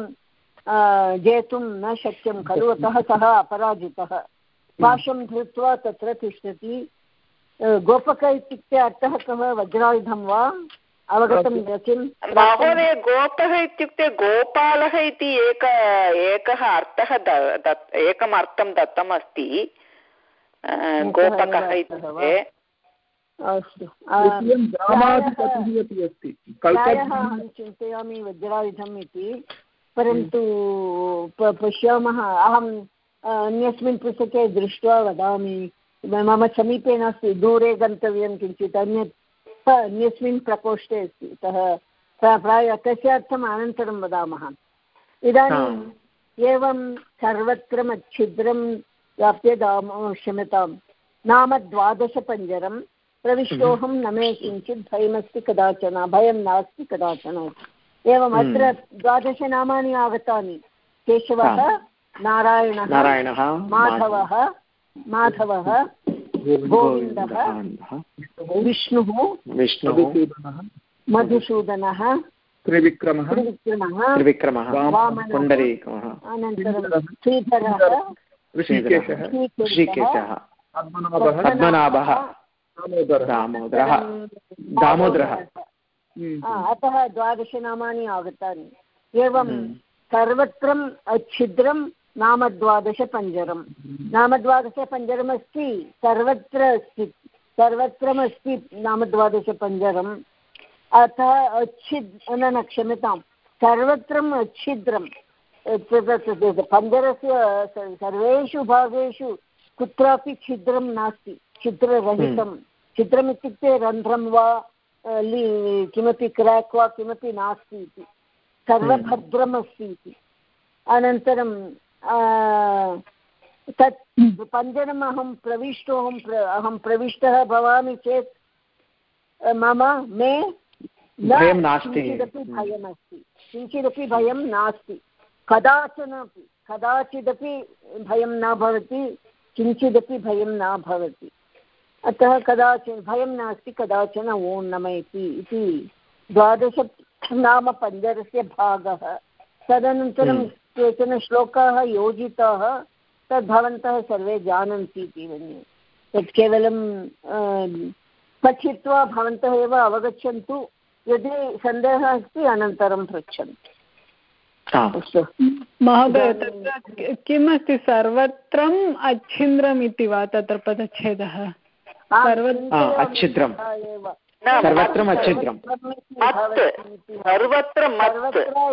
जेतुं न शक्यं खलु अतः सः अपराजितः पाशं धृत्वा तत्र तिष्ठति। गोपक इत्युक्ते अर्थः कः? वज्रायुधं वा? अवगतं किं? महोदय गोपः इत्युक्ते गोपालः इति एक एकः अर्थः एकम् अर्थं दत्तम् अस्ति गोपकः इत्युक्ते। अस्तु। प्रायः अहं चिन्तयामि वज्रायुधम् इति। परन्तु पश्यामः। अहम् अन्यस्मिन् पुस्तके दृष्ट्वा वदामि मम समीपे नास्ति दूरे गन्तव्यं किञ्चित् अन्यत् अन्यस्मिन् प्रकोष्ठे अस्ति अतः प्रायः तस्य अर्थम् अनन्तरं वदामः। इदानीम् एवं सर्वत्र मच्छिद्रं व्याप्य दाम क्षम्यतां नाम द्वादशपञ्जरं प्रविष्टोऽहं न मे किञ्चित् भयमस्ति कदाचन भयं नास्ति कदाचन। एवम् अत्र द्वादशनामानि आगतानि। केशवः नारायणः नारायणः माधवः माधवः गोविन्दः विष्णुः विष्णुः। मधुसूदनः त्रिविक्रमः। त्रिविक्रमः त्रिविक्रमः। पुण्डरीकः। अनन्तरं श्रीधरः ऋषिकेशः ऋषिकेशः पद्मनाभः। दामोदरः। दामोदरः। अतः द्वादशनामानि आगतानि। एवं सर्वत्रम् अच्छिद्रं नामद्वादशपञ्जरं नामद्वादशपञ्जरमस्ति सर्वत्र अस्ति सर्वत्रमस्ति नामद्वादशपञ्जरम्। अतः अच्छिद् न न क्षम्यतां सर्वत्रम् अच्छिद्रं पञ्जरस्य सर्वेषु भागेषु कुत्रापि छिद्रं नास्ति। छिद्ररहितं। छिद्रमित्युक्ते रन्ध्रं वा किमपि क्राक् वा किमपि नास्ति इति। सर्वभद्रमस्ति इति। अनन्तरं तत् पञ्जरम् अहं प्रविष्टोऽहं प्र अहं प्रविष्टः भवामि चेत् मम मे किञ्चिदपि भयमस्ति। किञ्चिदपि भयं नास्ति। कदाचन अपि कदाचिदपि भयं न भवति किञ्चिदपि भयं न भवति। अतः कदाचन भयं नास्ति कदाचन ओं नमयति इति द्वादश नाम पञ्जरस्य भागः। तदनन्तरं केचन श्लोकाः योजिताः तद् भवन्तः सर्वे जानन्ति इति मन्ये तत् केवलं पठित्वा भवन्तः एव अवगच्छन्तु यदि सन्देहः अस्ति अनन्तरं पृच्छन्तु। महोदय तत्र किमस्ति? सर्वत्रम् अच्छिन्द्रम् इति वा तत्र पदच्छेदः? अच्छिद्रं सर्वत्रम् अच्छिद्रं सर्वत्र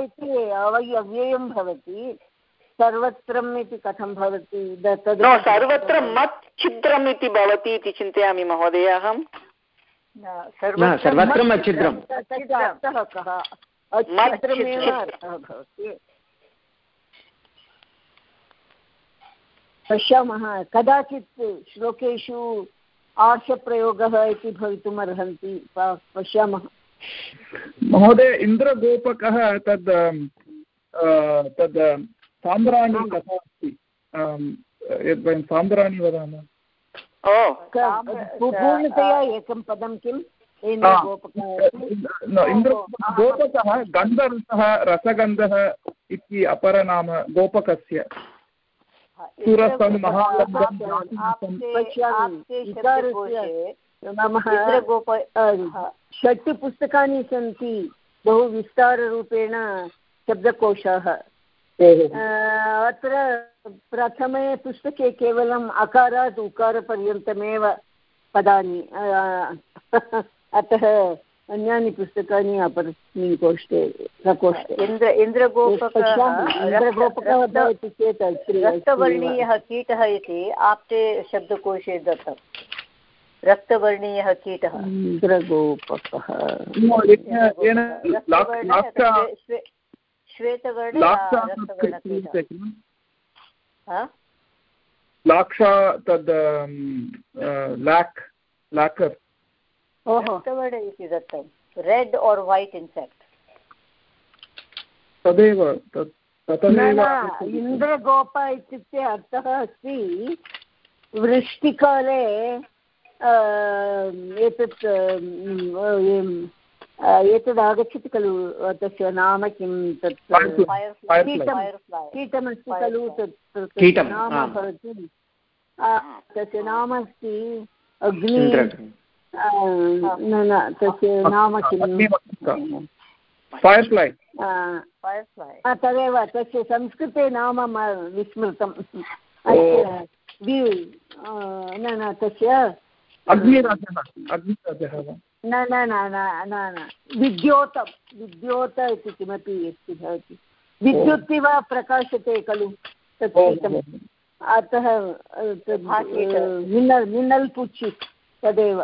इति अव्ययं भवति। सर्वत्रम् इति कथं भवति? सर्वत्र मत् छिद्रम् इति भवति इति चिन्तयामि महोदय अहं अर्थः कः अर्थः भवति। पश्यामः कदाचित् श्लोकेषु आर्षप्रयोगः इति भवितुम् अर्हन्ति पश्यामः। महोदय इन्द्रगोपकः तद् तद् साम्ब्राणि कथा अस्ति। यद् वयं साम्ब्राणि वदामः। पूर्णतया एकं पदं किम्? गोपकः गन्धरसः रसगन्धः इति अपरनाम गोपकस्य। षट् पुस्तकानि सन्ति बहु विस्ताररूपेण शब्दकोशाः अत्र प्रथमे पुस्तके केवलम् अकारात् उकारपर्यन्तमेव पदानि। अतः अन्यानि पुस्तकानि अपरस्मिन् कोष्ठे प्रकोष्ठे। इन्द्र इन्द्रगोपकः भवति चेत् रक्तवर्णीयः कीटः इति आप्ते शब्दकोशे दत्तं। रक्तवर्णीयः कीटः। इन्द्रगोपकः। लाक्षा तद् लाक् लाकर्। रक्तवर्ण इति दत्तं रेड् और् वैट् इन्सेक्ट् तदेव इन्द्रगोप इत्युक्ते अर्थः अस्ति वृष्टिकाले एतत् एतद् आगच्छति खलु तस्य नाम किं तत् कीटमस्ति खलु तत् नाम भवति तस्य नाम अस्ति अग्नि न न तस्य नाम किं तदेव तस्य संस्कृते नाम विस्मृतं न न तस्य न न न न न न विद्योतं विद्योत इति किमपि अस्ति भवति विद्युत् इव प्रकाशते खलु तत् अतः मिन्नल् मिन्नल् पुच्छि तदेव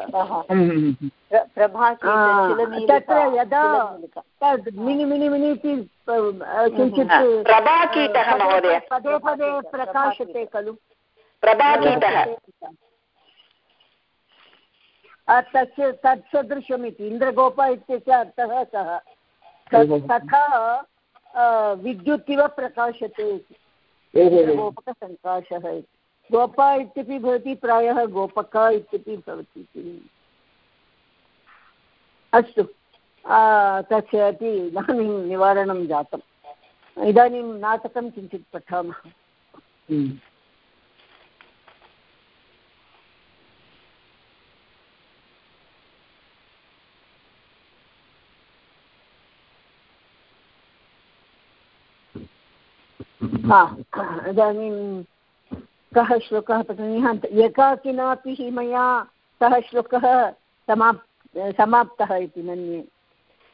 तत्र यदा तद् मिनि मिनि मिनि इति किञ्चित् पदे पदे प्रकाशते खलु। तस्य तत्सदृशमिति इन्द्रगोप इत्यस्य अर्थः सः। तथा विद्युत् इव प्रकाशते इति। गोपकसङ्काशः इति। गोपा इत्यपि भवति प्रायः गोपका इत्यपि भवति अस्तु तस्य अपि इदानीं निवारणं जातम्। इदानीं नाटकं किञ्चित् पठामः। हम्म। इदानीं कः श्लोकः पठनीयः एकाकिनापि मया सः श्लोकः समाप् समाप्तः इति मन्ये।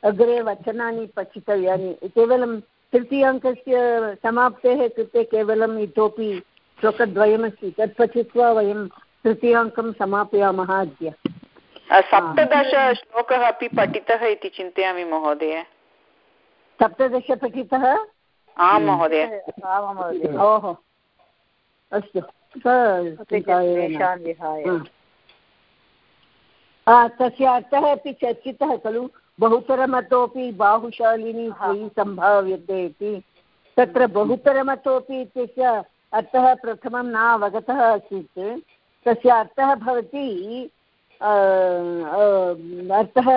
अग्रे वचनानि पठितव्यानि। केवलं तृतीयाङ्कस्य समाप्तेः कृते केवलम् इतोपि श्लोकद्वयमस्ति। तत् पठित्वा वयं तृतीयाङ्कं समापयामः अद्य। सप्तदश श्लोकः अपि पठितः इति चिन्तयामि महोदय। सप्तदश पठितः? आं महोदय। ओहो। अस्तु। तस्य अर्थः अपि चर्चितः खलु। बहुतरमतोपि बाहुशालिनी त्वयि सम्भाव्यते इति। तत्र बहुतरमतोपि इत्यस्य अर्थः प्रथमं न अवगतः आसीत्। तस्य अर्थः भवति अर्थः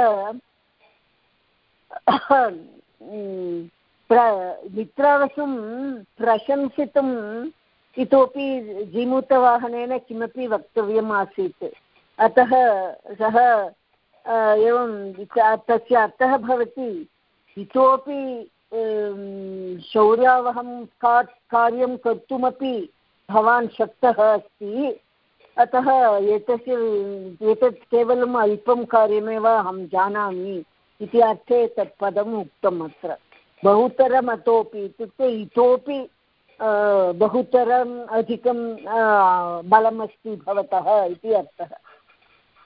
मित्रावसुं प्रशंसितुं इतोपि जीमूतवाहनेन किमपि वक्तव्यम् आसीत् अतः सः एवं तस्य अर्थः भवति, इतोपि शौर्यावहं का, कार्यं कर्तुमपि भवान् शक्तः अस्ति। अतः एतस्य, एतत् केवलम् अल्पं कार्यमेव अहं जानामि इति अर्थे तत् पदम् उक्तम् अत्र। बहुतरमतोपि इत्युक्ते इतोपि बहुतरम् अधिकं बलमस्ति भवतः इति अर्थः।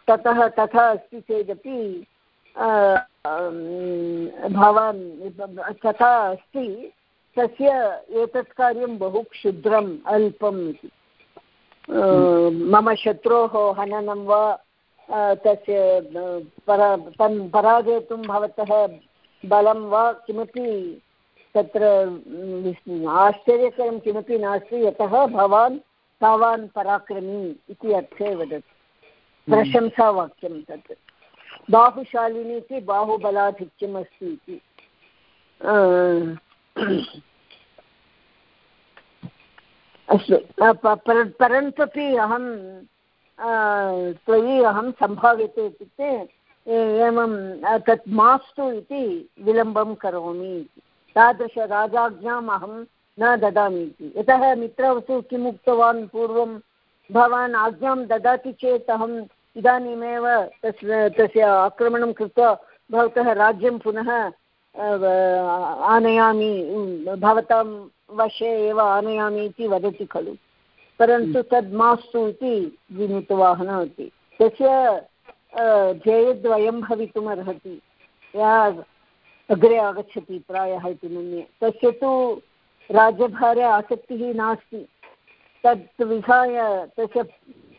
ततः तथा अस्ति चेदपि भवान्, तथा अस्ति, तस्य एतत् कार्यं बहु क्षुद्रम्, अल्पम् इति। मम शत्रोः हननं वा तस्य परा तं पराजेतुं भवतः बलं वा किमपि तत्र आश्चर्यकरं किमपि नास्ति यतः भवान् तावान् पराक्रमी इति अर्थे वदति। प्रशंसावाक्यं तत्। बाहुशालिनी इति बाहुबलाधिक्यम् अस्ति। इति (clears throat) अस्तु परन्तपि अहं त्वयि अहं सम्भाव्यते इत्युक्ते एवं तत् मास्तु इति विलम्बं करोमि तादृशराजाज्ञाम् अहं न ददामि इति यतः मित्रवसु किम् उक्तवान् पूर्वं? भवान् आज्ञां ददाति चेत् अहम् इदानीमेव तस्य तस्य आक्रमणं कृत्वा भवतः राज्यं पुनः आनयामि। भवतां वशे एव आनयामि इति वदति खलु। परन्तु तद् मास्तु इति विनीतवाहनः अस्ति तस्य ध्येयद्वयं भवितुमर्हति। या अग्रे आगच्छति प्रायः इति मन्ये। तस्य तु राज्यभारे आसक्तिः नास्ति। तत् विहाय तस्य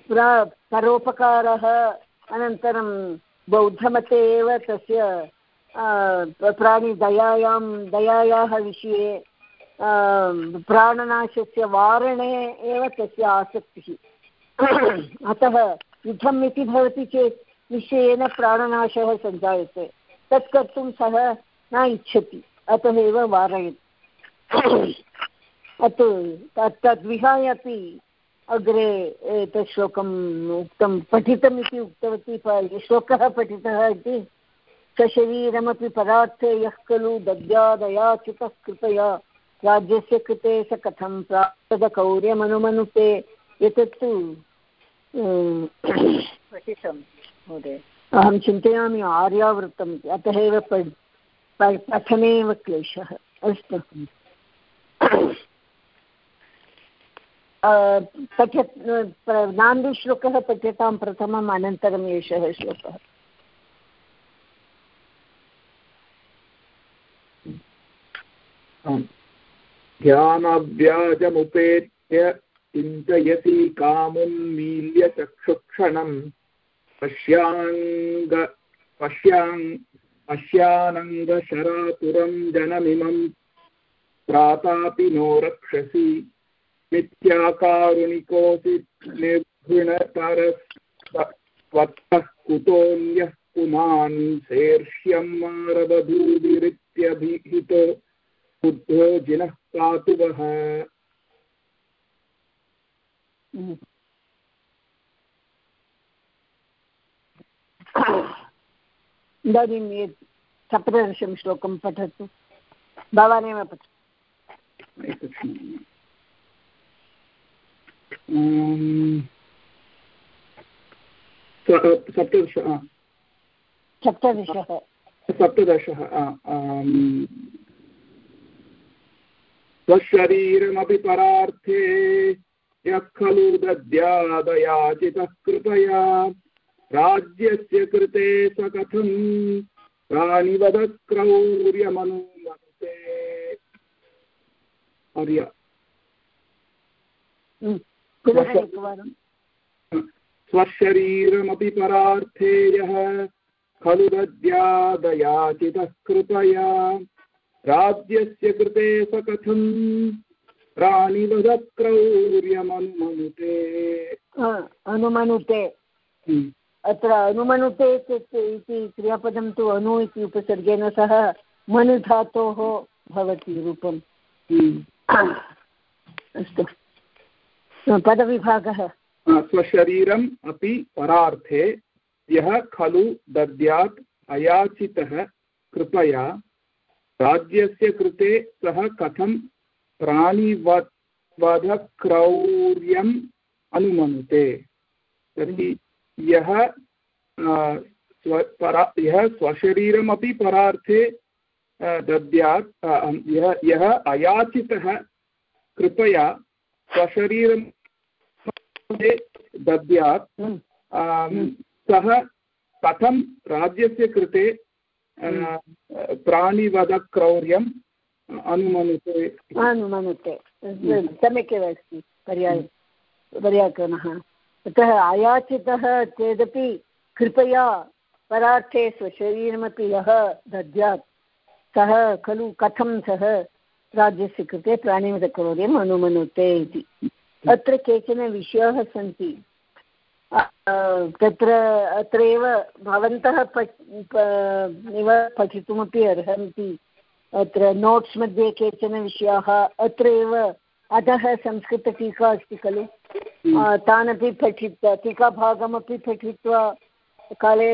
प्रा, परोपकारः अनन्तरं बौद्धमते एव तस्य प्राणिदयायां दयायाः विषये प्राणनाशस्य वारणे एव तस्य आसक्तिः। अतः युद्धम् इति भवति चेत् निश्चयेन प्राणनाशः सञ्जायते। तत् कर्तुं सः न इच्छति अतः एव वारयति। अत् तद्विहाय अपि अग्रे एतत् श्लोकम् उक्तं पठितम् इति उक्तवती श्लोकः पठितः इति सशरीरमपि पदार्थे यः खलु दद्यादयाचितः कृपया राज्यस्य कृते स कथं प्राप्तदकौर्यमनुमनुते एतत्तु पठितं महोदय। अहं चिन्तयामि आर्यावृत्तम् अतः एव पठने एव क्लेशः। अस्तु। पठ्य नान्दीश्लोकः पठ्यतां प्रथमम्, अनन्तरम् एषः श्लोकः। ध्यानाव्याजमुपेत्य चिन्तयति कामुन्मील्य चक्षुक्षणम् पश्याङ्ग पश्याङ् पश्यानङ्गशरातुरं जनमिमं प्रातापि नो रक्षसि। मिथ्याकारुणिकोऽसि निर्घृणतरस्वत्तः कुतोऽन्यः पुमान् शेर्ष्यं मारवधूभिरित्यभिहितो बुद्धो जिनः पातु वः। इदानीं सप्तदशं श्लोकं पठतु। भवानेव पठतु। सप्तदश सप्तदशः। सप्तदशः स्वशरीरमपि परार्थे यः खलु दद्यादयाचितः कृपया। राज्यस्य कृते स कथं प्राणिवदक्रौर्यमनुमन्ते आर्य स्वशरीरमपि परार्थे यः खलु दद्यादयाचितः कृपया। राज्यस्य कृते स कथं प्राणिवदक्रौर्यमनुमनुते अनुमनुते। अत्र अनुमनुते इति क्रियापदं तु अनु इति उपसर्गेण सह मनु धातोः भवति रूपम्। अस्तु। पदविभागः। स्वशरीरम् अपि परार्थे यः खलु दद्यात् अयाचितः कृपया राज्यस्य कृते सः कथं प्राणिवत् वधक्रौर्यम् अनुमनुते? तर्हि यः यः स्वशरीरमपि परार्थे दद्यात् यः यः अयाचितः कृपया स्वशरीरं दद्यात् सः कथं राज्यस्य कृते प्राणिवधक्रौर्यम् अनुमनुते? अनुमनुते। सम्यक् एव अस्ति। पर्याय। पर्याकरणः। अतः अयाचितः चेदपि कृपया परार्थे स्वशरीरमपि यः दद्यात्, सः खलु कथं सः राज्यस्य कृते प्राणिवधक्रौर्यम् अनुमनुते इति। अत्र केचन विषयाः सन्ति। तत्र अत्र एव भवन्तः एव पठितुमपि अर्हन्ति। अत्र नोट्स् मध्ये केचन विषयाः अत्र एव अधः संस्कृतटीका अस्ति खलु। तानपि पठित्वा टीकाभागमपि पठित्वा, काले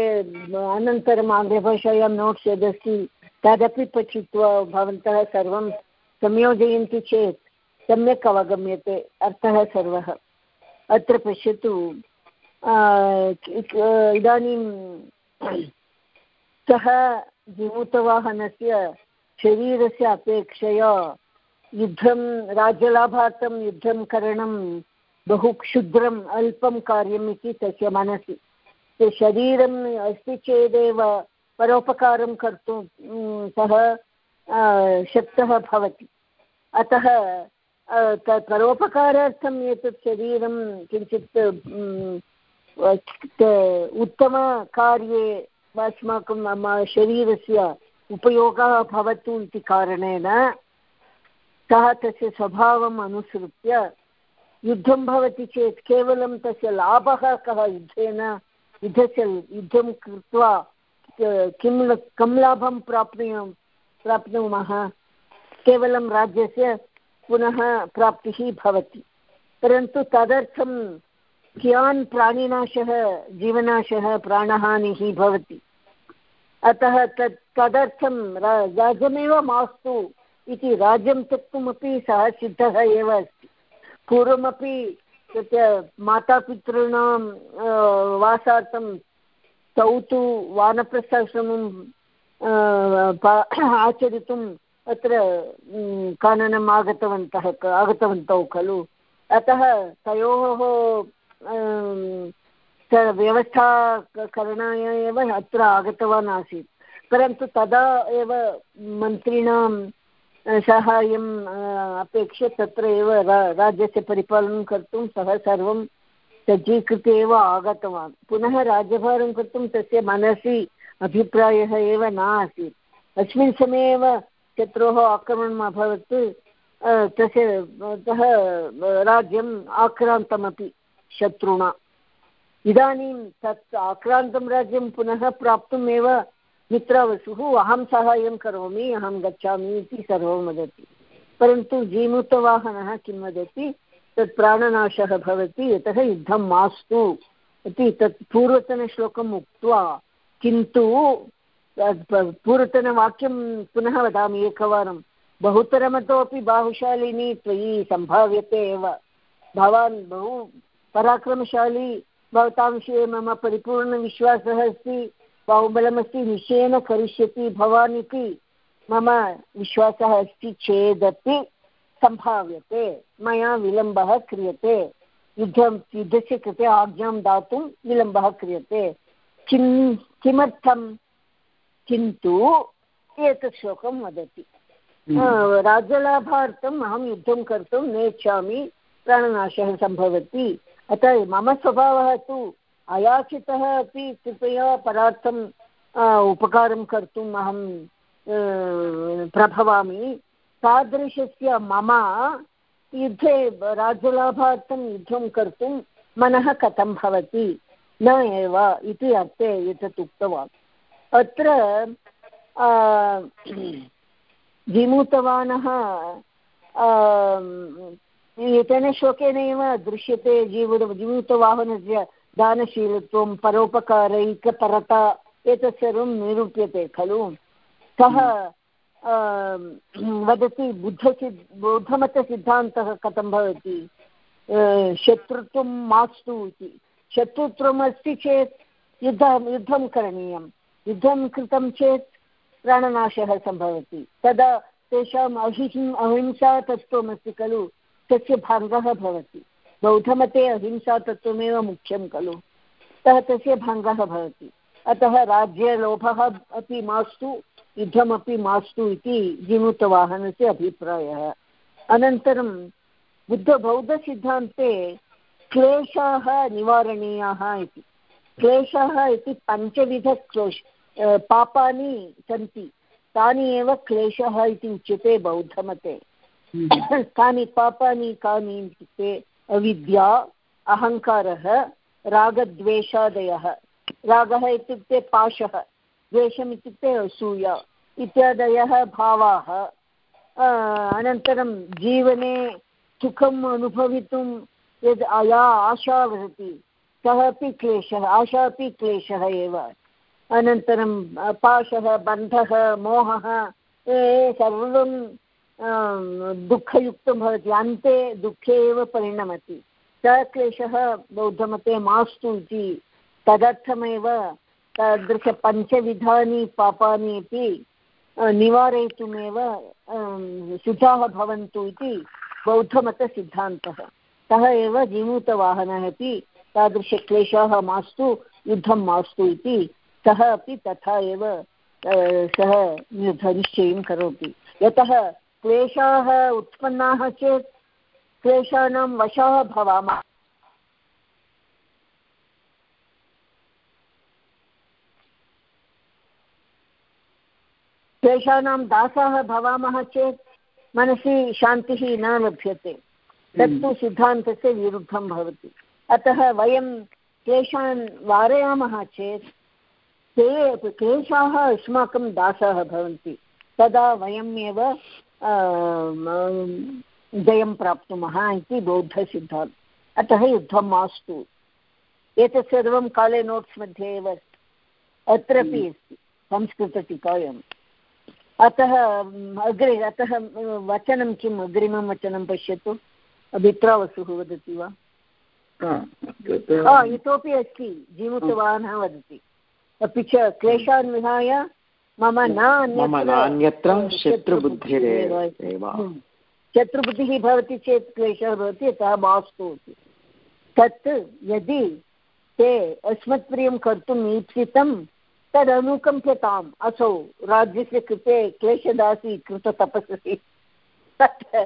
अनन्तरम् आङ्ग्लभाषायां नोट्स् यदस्ति, तदपि पठित्वा, भवन्तः सर्वं संयोजयन्ति चेत् सम्यक् अवगम्यते, अर्थः सर्वः। अत्र पश्यतु इदानीं सः जीमूतवाहनस्य शरीरस्य अपेक्षया युद्धं, राज्यलाभार्थं युद्धं करणं बहु क्षुद्रम् अल्पं कार्यम् इति तस्य मनसि। शरीरम् अस्ति चेदेव परोपकारं कर्तुं सः शक्तः भवति। अतः परोपकारार्थम् एतत् शरीरं किञ्चित् उत्तमकार्ये अस्माकं शरीरस्य उपयोगः भवतु इति कारणेन सः तस्य स्वभावम् अनुसृत्य युद्धं भवति चेत् केवलं तस्य लाभः कः युद्धेन? युद्धस्य युद्धं कृत्वा किं, कं लाभं प्राप्नुयां, प्राप्नुमः? केवलं राज्यस्य पुनः प्राप्तिः भवति। परन्तु तदर्थं कियान् प्राणिनाशः, जीवनाशः, प्राणहानिः भवति? अतः तत् तदर्थं राज्यमेव मास्तु इति राज्यं त्यक्तुमपि सः सिद्धः एव अस्ति। पूर्वमपि तत्र मातापितॄणां वासार्थं तौ तु वानप्रस्थाश्रमं (clears throat) आचरितुम् अत्र काननम् आगतवन्तः आगतवन्तौ खलु। अतः तयोः व्यवस्था करणाय एव अत्र आगतवान् आसीत्। परन्तु तदा एव मन्त्रिणां साहाय्यम् अपेक्ष्य तत्र एव राज्यस्य परिपालनं कर्तुं सः सर्वं सज्जीकृत्य एव आगतवान्। पुनः राज्यभारं कर्तुं तस्य मनसि, अभिप्रायः एव न आसीत् अस्मिन् समये एव शत्रोः आक्रमणम् अभवत्। तस्य सः राज्यम् आक्रान्तमपि शत्रुणा। इदानीं तत् आक्रान्तं राज्यं पुनः प्राप्तुमेव मित्रावसुः, अहं साहाय्यं करोमि, अहं गच्छामि इति सर्वं वदति। परन्तु जीमूतवाहनः किं वदति? तत् प्राणनाशः भवति, यतः युद्धं मास्तु इति तत् पूर्वतनश्लोकम् उक्त्वा, किन्तु पूर्वतनवाक्यं पुनः वदामि एकवारं। बहुतरमतोपि बाहुशालिनी त्वयि सम्भाव्यते एव। भवान् बहु पराक्रमशाली भवतां विषये मम परिपूर्णविश्वासः अस्ति। बाहुबलमस्ति निश्चयेन करिष्यति भवान् इति मम विश्वासः अस्ति चेदपि सम्भाव्यते। मया विलम्बः क्रियते। युद्धं युद्धस्य कृते आज्ञां दातुं विलम्बः क्रियते। किं किमर्थं? किन्तु एतत् श्लोकं वदति। हम्म। राज्यलाभार्थम् अहं युद्धं कर्तुं नेच्छामि। प्राणनाशः सम्भवति। अतः मम स्वभावः तु अयाचितः अपि कृपया परार्थम् उपकारं कर्तुम् अहं प्रभवामि। तादृशस्य मम युद्धे राज्यलाभार्थं युद्धं कर्तुं मनः कथं भवति? न एव इति अर्थे एतत् उक्तवान्। अत्र विमूतवानः एतेन श्लोकेन दृश्यते जीव जीवितवाहनस्य दानशीलत्वं परोपकारैकपरता एतत् सर्वं निरूप्यते खलु। सः वदति बुद्धसिद् बौद्धमतसिद्धान्तः कथं भवति? शत्रुत्वं मास्तु इति। शत्रुत्वम् अस्ति चेत् युद्धं युद्धं करणीयं। युद्धं कृतं चेत् प्राणनाशः सम्भवति। तदा तेषाम् अहिं अहिंसातत्त्वमस्ति खलु। तस्य भङ्गः भवति। बौद्धमते अहिंसातत्त्वमेव मुख्यं खलु। अतः तस्य भङ्गः भवति। अतः राज्यलोभः अपि मास्तु युद्धमपि मास्तु इति जीमूतवाहनस्य अभिप्रायः। अनन्तरं बुद्धबौद्धसिद्धान्ते क्लेशाः निवारणीयाः इति। क्लेशाः इति पञ्चविधक्लेश पापानि सन्ति। तानि एव क्लेशः इति उच्यते बौद्धमते। तानि पापानि कानि इत्युक्ते अविद्या अहङ्कारः रागद्वेषादयः। रागः इत्युक्ते पाशः, द्वेषम् इत्युक्ते असूया इत्यादयः भावाः। अनन्तरं जीवने सुखम् अनुभवितुं यद् या आशा भवति सः अपि क्लेशः, आशा अपि क्लेशः एव। अनन्तरं, पाशः, बन्धः, मोहः सर्वं दुःखयुक्तं भवति, अन्ते दुःखे एव परिणमति। सः क्लेशः बौद्धमते मास्तु इति, तदर्थमेव तादृशपञ्चविधानि पापानि अपि निवारयितुमेव शुचाः भवन्तु इति बौद्धमतसिद्धान्तः। सः एव जीमूतवाहनः अपि, तादृशक्लेशाः मास्तु, युद्धं मास्तु इति सः अपि तथा एव सः निश्चयं करोति। यतः क्लेशाः उत्पन्नाः चेत् क्लेशानां वशाः भवामः। क्लेशानां दासाः भवामः चेत् मनसि शान्तिः न लभ्यते। तत्तु सिद्धान्तस्य विरुद्धं भवति। अतः वयं क्लेशान् वारयामः चेत् ते क्लेशाः अस्माकं दासाः भवन्ति। तदा वयम् एव जयं प्राप्नुमः इति बौद्धसिद्धान्तः। अतः युद्धं मास्तु। एतत् सर्वं काले नोट्स् मध्ये एव अस्ति। अत्रापि अस्ति संस्कृतटीकायाम् अतः अग्रे अतः वचनं किम्? अग्रिमं वचनं पश्यतु। भित्रावसुः वदति वा? इतोपि अस्ति। जीवितवानः वदति। अपि च क्लेशान् विहाय मम न अन्यत्र शत्रुबुद्धिरेव। शत्रुबुद्धिः भवति। चेत् क्लेशः भवति अतः मास्तु इति। तत् यदि ते अस्मत्प्रियं कर्तुम् ईप्सितं तदनुकम्प्यताम् असौ राज्यस्य कृते क्लेशदासी कृततपस्वी। तत्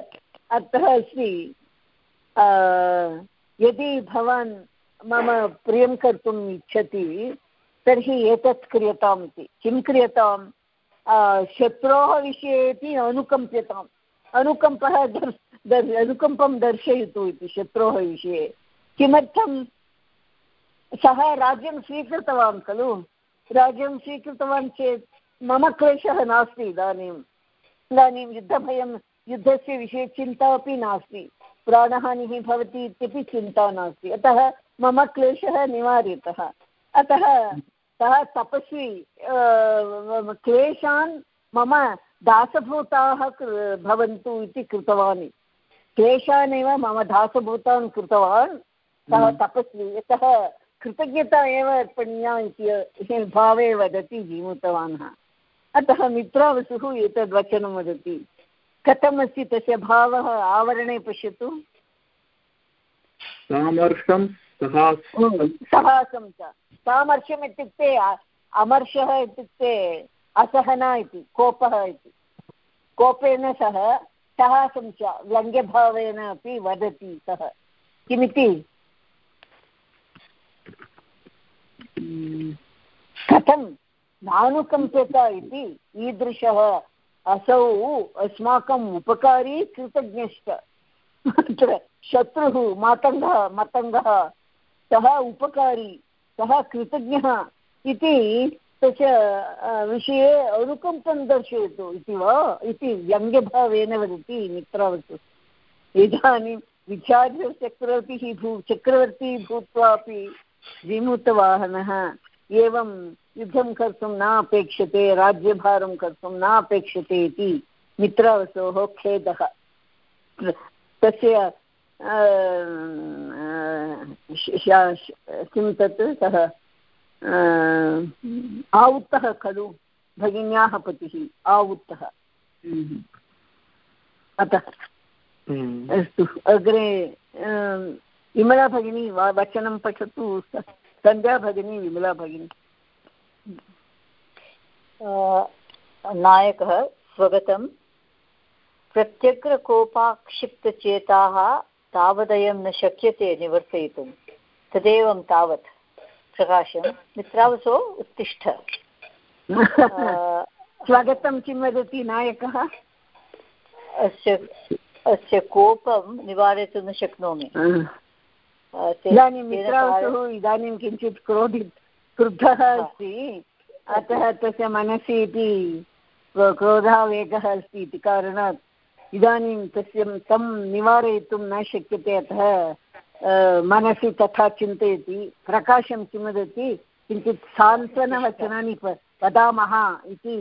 अर्थः अस्ति यदि भवान् मम प्रियं कर्तुम् इच्छति तर्हि एतत् क्रियताम् इति। किं क्रियताम्? शत्रोः विषयेपि अनुकम्प्यताम्। अनुकम्पः दर् दर्, अनुकम्पं दर्शयतु इति शत्रोः विषये। किमर्थं? सः राज्यं स्वीकृतवान् खलु? राज्यं स्वीकृतवान् चेत् मम क्लेशः नास्ति इदानीम्। इदानीं युद्धभयं, युद्धस्य विषये चिन्ता अपि नास्ति। प्राणहानिः भवति इत्यपि चिन्ता नास्ति। अतः मम क्लेशः निवारितः। अतः सः तपस्वी क्लेशान् मम दासभूताः भवन्तु इति कृतवान्। क्लेशान् एव मम दासभूतान् कृतवान् सः हम्म। तपस्वी यतः कृतज्ञता एव अर्पणीया इति भावे वदति जीवितवानः अतः मित्रावसुः एतद् वचनं वदति। कथमस्ति तस्य भावः? आवरणे पश्यतु। सामर्शं सहासं च। सामर्श्यम् इत्युक्ते अमर्षः इत्युक्ते असहना इति, कोपः इति। कोपेन सह सहासं च व्यङ्ग्यभावेन अपि वदति सः। किमिति? कथं? नानुकम्प्यत इति ईदृशः असौ अस्माकम् उपकारी कृतज्ञश्च। अत्र शत्रुः, मातङ्गः, मतङ्गः, सः उपकारी। सः कृतज्ञः इति तस्य विषये अनुकम्पं दर्शयतु इति वा? इति व्यङ्ग्यभावेन वदति मित्रावतु इदानीं विचार्य चक्रवर्तिः भू, चक्रवर्ती भूत्वापि विमुतवाहनः। एवं युद्धं कर्तुं न अपेक्षते, राज्यभारं कर्तुं न अपेक्षते इति मित्रावसोः खेदः। तस्य किं तत् सः आहुतः खलु भगिन्याः पतिः आहुतः अतः हम्म। अस्तु अग्रे विमला भगिनी वा वचनं पठतु सन्ध्या भगिनी विमला भगिनी। नायकः स्वगतं प्रत्यग्रकोपाक्षिप्तचेताः तावदयं न शक्यते निवर्तयितुं तदेवं तावत् प्रकाशं। मित्रावसो उत्तिष्ठ। (laughs) स्वागतं किं वदति नायकः? अस्य अस्य कोपं निवारयितुं न शक्नोमि। इदानीं मित्रावसुः इदानीं किञ्चित् क्रोधि क्रुद्धः अस्ति। अतः तस्य मनसि इति क्रोधावेगः अस्ति इति कारणात् इदानीं तस्य तं निवारयितुं न शक्यते अतः मनसि तथा चिन्तयति। प्रकाशं किं वदति किञ्चित् सान्त्वनवचनानि वदामः इति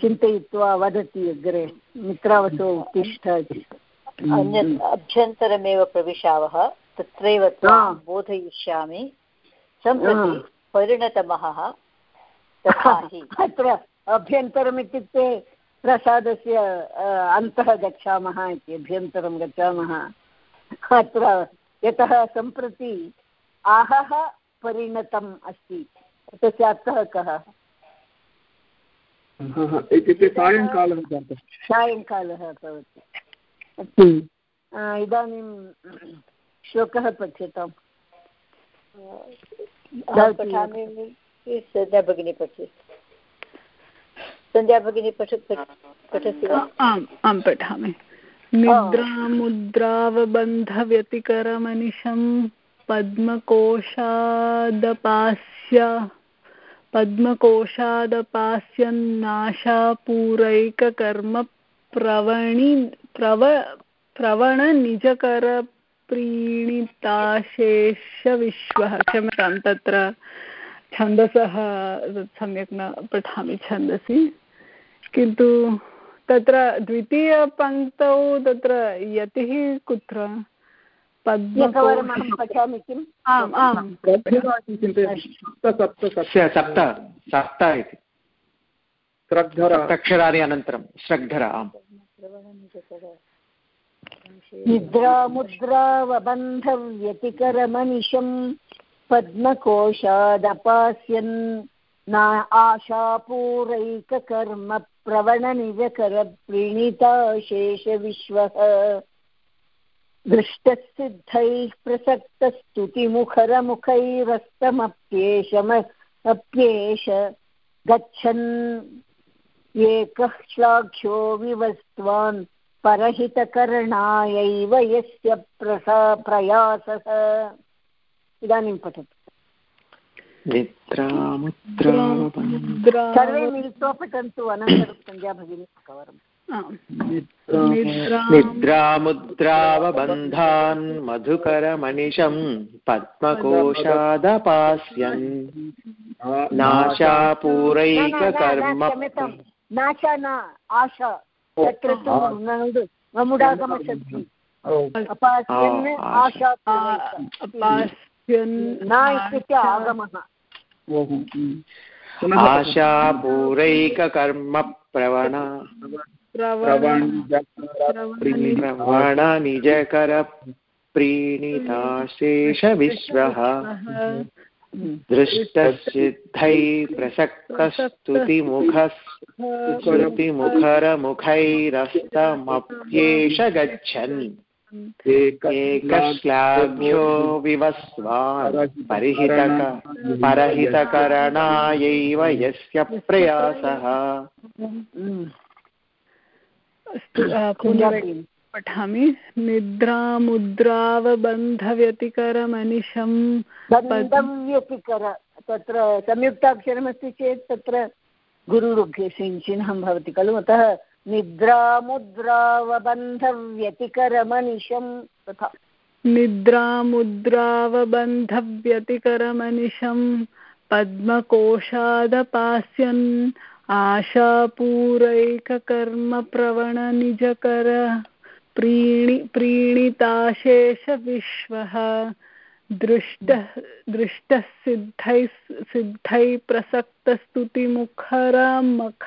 चिन्तयित्वा वदति अग्रे। मित्रावसौ उत्तिष्ठ अन्यत् अभ्यन्तरमेव प्रविशावः। तत्रैव बोधयिष्यामि। सम्प्रति परिणतमः अत्र अभ्यन्तरम् इत्युक्ते प्रसादस्य अन्तः गच्छामः इति अभ्यन्तरं गच्छामः। अत्र यतः सम्प्रति आहः परिणतम् अस्ति। तस्य अर्थः कः? इत्युक्ते सायङ्कालः सायङ्कालः भवति। इदानीं श्लोकः पठ्यताम्। पठामि भगिनी पठति सन्ध्या भगिनी पठ पठति वा? आम् आं पठामि। निद्रामुद्रावबन्धव्यतिकरमनिशं पद्मकोशादपास्य पद्मकोशादपास्यन्नाशापूरैककर्म प्रवणि प्रव प्रवणनिजकरप्रीणिताशेषविश्वः। क्षम्यतां तत्र छन्दसः सम्यक् न पठामि छन्दसि। किन्तु तत्र द्वितीयपङ्क्तौ तत्र यतिः कुत्र? पठामि किम् आम् आम्। सप्त सप्त इति। सप्तक्षराणि अनन्तरं। श्रग्धर आम्। निद्रामुद्रावबन्धव्यतिकरमनिशं पद्मकोशादपास्यन् ना आशापूरैककर्म प्रवणनिजकरप्रीणिताशेषविश्वः दृष्टसिद्धैः प्रसक्तस्तुतिमुखरमुखैरस्तमप्येषमप्येष गच्छन्। एकः श्लाघ्यो विवस्त्वान् परहितकरणायैव यस्य प्रसा प्रयासः। इदानीं पठतु। सर्वे मिलित्वा पठन्तु अनन्तरं सन्ध्या भगिनी एकवारम् निद्रामुद्रावबन्धान् मधुकरमनिशं पद्मकोशादपास्यन्। नाशापूरैककर्म नाशा न आशा। तत्र तु नमुडागमशक्ति। अपास्यन् आशा। न इत्युक्ते आगमः आशापूरैककर्म प्रवण प्रवण निजकर प्रीणिताशेषविश्वः दृष्टसिद्धै प्रसक्तस्तुतिमुखस्तुतिमुखरमुखैरस्तमप्येष गच्छन् एकश्लाघ्यो विवस्वान् परिहितक परहितकरणायैव यस्य प्रयासः। पठामि। निद्रामुद्रावबन्धव्यतिकरमनिशं बन्धव्यतिकर तत्र संयुक्ताक्षरमस्ति चेत् तत्र गुरुरुघ्यसिञ्चिह्नं भवति खलु। अतः निद्रामुद्रावबन्धव्यतिकरमनिशं तथा। निद्रामुद्रावबन्धव्यतिकरमनिशं पद्मकोशादपास्यन् आशापूरैककर्मप्रवणनिजकर प्रीणि प्रीणिताशेषविश्वः। दृष्टः दृष्टः सिद्धैः प्रसक्तस्तुतिमुखरमख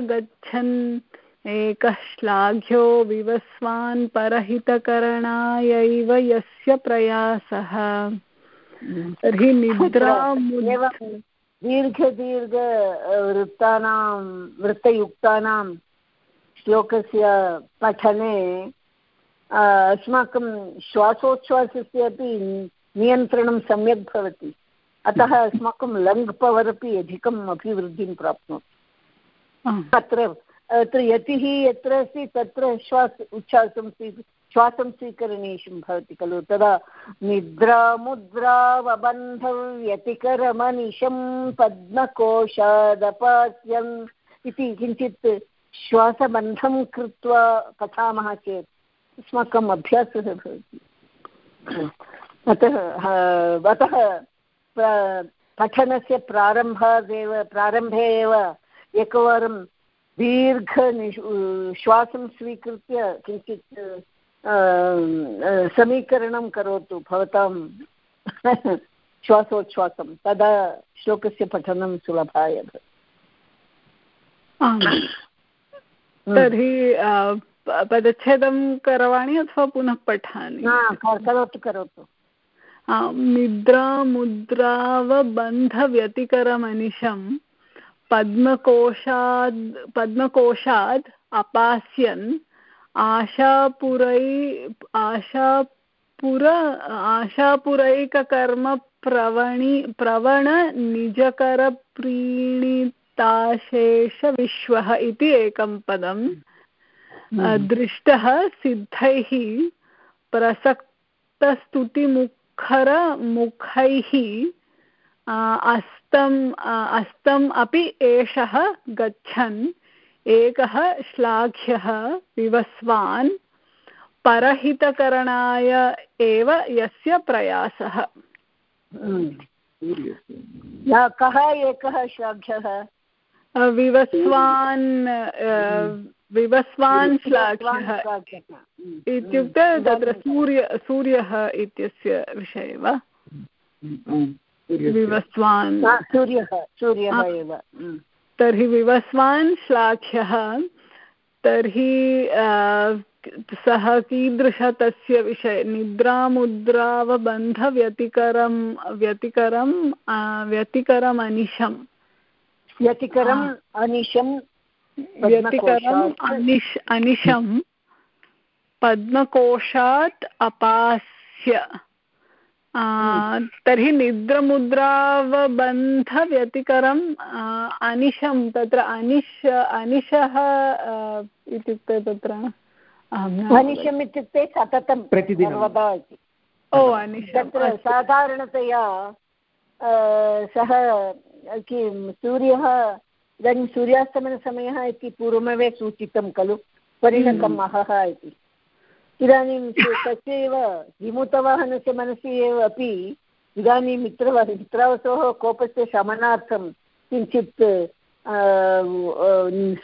गच्छन् एकः श्लाघ्यो विवस्वान् परहितकरणायैव यस्य प्रयासः। तर्हि निद्रा दीर्घदीर्घ वृत्तानां वृत्तयुक्तानां श्लोकस्य पठने अस्माकं श्वासोच्छ्वासस्य अपि नियन्त्रणं सम्यक् भवति। अतः अस्माकं लङ् पवर् अपि अधिकम् अभिवृद्धिं प्राप्नोति। तत्र अत्र यतिः यत्र अस्ति तत्र श्वास उच्छ्वासं स्वी श्वासं स्वीकरणीयं भवति खलु। तदा निद्रामुद्रावबन्धव्यतिकरमनिशं पद्मकोशादपास्यम् इति किञ्चित् श्वासबन्धं कृत्वा पठामः चेत् अस्माकम् अभ्यासः भवति। अतः अतः पठनस्य प्रारम्भादेव, प्रारम्भे एव एकवारं दीर्घ श्वासं स्वीकृत्य किञ्चित् समीकरणं करोतु भवतां (laughs) श्वासोच्छ्वासं, तदा श्लोकस्य पठनं सुलभाय तर्हि पदच्छेदं करवाणि अथवा पुनः पठामि करोतु करोतु। निद्रामुद्रावबन्धव्यतिकरमनिशं पद्मकोशाद् पद्मकोशाद् अपास्यन् आशापुरै आशापुर आशापुरैककर्मप्रवणि प्रवणनिजकरप्रीणिताशेषविश्वः इति एकं पदं दृष्टः सिद्धैः प्रसक्तस्तुतिमुखरमुखैः अस्तम् अस्तम् अपि एषः गच्छन्। एकः श्लाघ्यः विवस्वान्। परहितकरणाय एव यस्य प्रयासः। कः एकः श्लाघ्यः? विवस्वान् विवस्वान् श्लाघ्यः इत्युक्ते तत्र सूर्य सूर्यः इत्यस्य विषये वा? विवस्वान्। सूर्यः सूर्यः एव तर्हि विवस्वान् श्लाघ्यः तर्हि सः कीदृश तस्य विषये? निद्रामुद्रावबन्धव्यतिकरं व्यतिकरं व्यतिकरम् अनिशम् व्यतिकरम् अनिशं व्यतिकरम् अनिश् अनिशं पद्मकोशात् अपास्य। तर्हि निद्रमुद्रावबन्धव्यतिकरम् अनिशं तत्र अनिश अनिशः इत्युक्ते तत्र अनिशम् इत्युक्ते सततं इति। ओ अनिश तत्र साधारणतया सः किं सूर्यः इदानीं सूर्यास्तमनसमयः इति पूर्वमेव सूचितं खलु परिणतम् अहः इति। इदानीं (laughs) तस्य एव विमुतवाहनस्य मनसि एव अपि इदानीं मित्रव मित्रावसोः कोपस्य शमनार्थं किञ्चित्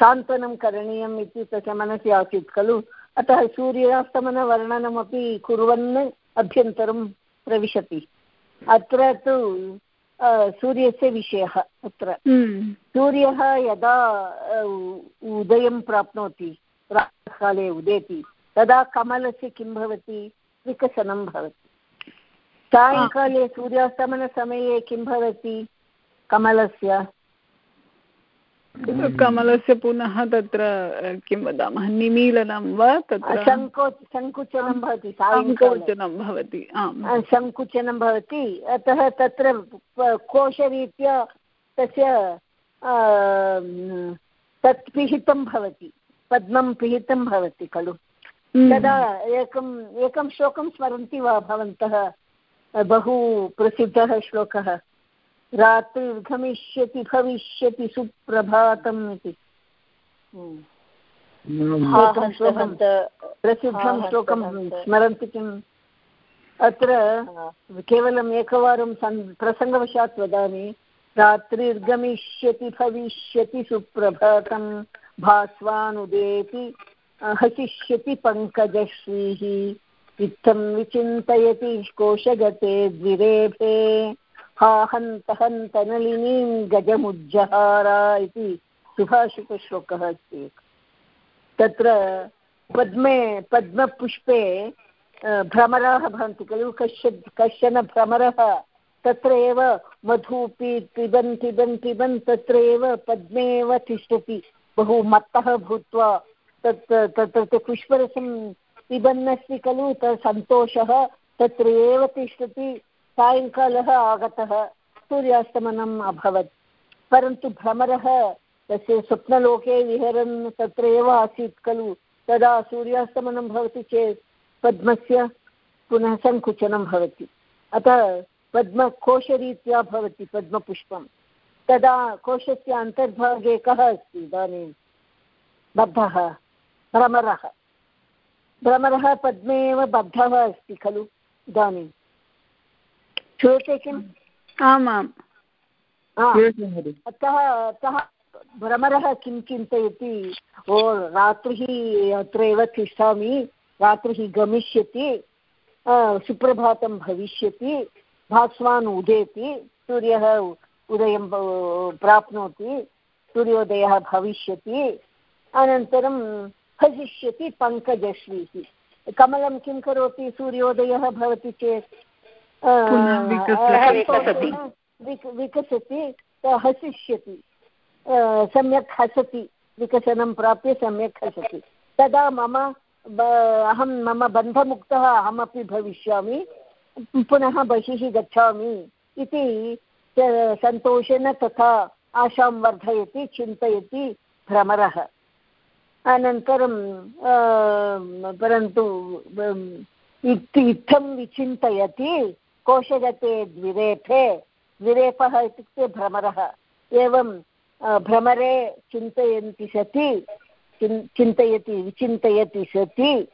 सान्त्वनं करणीयम् इति तस्य मनसि आसीत् खलु। अतः सूर्यास्तमनवर्णनमपि कुर्वन् अभ्यन्तरं प्रविशति। अत्र तु सूर्यस्य विषयः अत्र। सूर्यः यदा उदयं प्राप्नोति प्रातःकाले उदेति तदा कमलस्य किं भवति? विकसनं भवति। सायङ्काले सूर्यास्तमनसमये किं भवति? कमलस्य। कमलस्य पुनः तत्र किं वदामः? निमीलनं वा तत्र? सङ्को सङ्कुचनं भवति सङ्कोचनं भवति सङ्कुचनं भवति अतः तत्र कोशरीत्या तस्य तत् पिहितं भवति पद्मं पिहितं भवति खलु। तदा एकम् एकं श्लोकं स्मरन्ति वा भवन्तः बहु प्रसिद्धः श्लोकः? रात्रिर्गमिष्यति भविष्यति सुप्रभातम् इति। प्रसिद्धं श्लोकं स्मरन्ति किम् अत्र केवलम् एकवारं सन् प्रसङ्गवशात् वदामि। रात्रिर्गमिष्यति भविष्यति सुप्रभातं भास्वानुदेति हसिष्यति पङ्कजश्रीः। इत्थं विचिन्तयति कोशगते द्विरेभे। हा हन्त नलिनीं गजमुज्जहारा इति सुभाषितश्लोकः अस्ति तत्र पद्मे पद्मपुष्पे भ्रमराः भवन्ति खलु कश्चित् कश्चन भ्रमरः तत्र एव मधु पि पिबन् पिबन् पिबन् तत्र एव पद्मे एव तिष्ठति, बहु मत्तः भूत्वा तत् तत्र पुष्परसं पिबन् अस्ति खलु सन्तोषः तत्र एव तिष्ठति। सायङ्कालः आगतः सूर्यास्तमनम् अभवत्। परन्तु भ्रमरः, तस्य स्वप्नलोके विहरन् तत्र एव आसीत् खलु। तदा सूर्यास्तमनं भवति चेत् पद्मस्य पुनः सङ्कुचनं भवति। अतः पद्मकोशरीत्या भवति पद्मपुष्पं तदा कोशस्य अन्तर्भागे कः अस्ति इदानीं? बद्धः, भ्रमरः। भ्रमरः पद्मे एव बद्धः अस्ति खलु इदानीं। श्रूयते किम् आमाम् अतः अतः भ्रमरः किं चिन्तयति? ओ रात्रिः अत्र एव तिष्ठामि। रात्रिः गमिष्यति। सुप्रभातं भविष्यति। भास्वान् उदेति। सूर्यः उदयं प्राप्नोति। सूर्योदयः भविष्यति। अनन्तरं हसिष्यति पङ्कजश्रीः। कमलं किं करोति? सूर्योदयः भवति चेत्। विकसति। हसिष्यति। सम्यक् हसति विकसनं प्राप्य सम्यक् हसति। तदा मम अहं मम बन्धमुक्तः अहमपि भविष्यामि पुनः बहिः गच्छामि इति सन्तोषेण तथा आशां वर्धयति चिन्तयति भ्रमरः। अनन्तरं परन्तु इत्थं विचिन्तयति कोशगते द्विरेफे, द्विरेफः इत्युक्ते भ्रमरः। एवं भ्रमरे चिन्तयन्ति सति चिन्तयति, विचिन्तयति सति,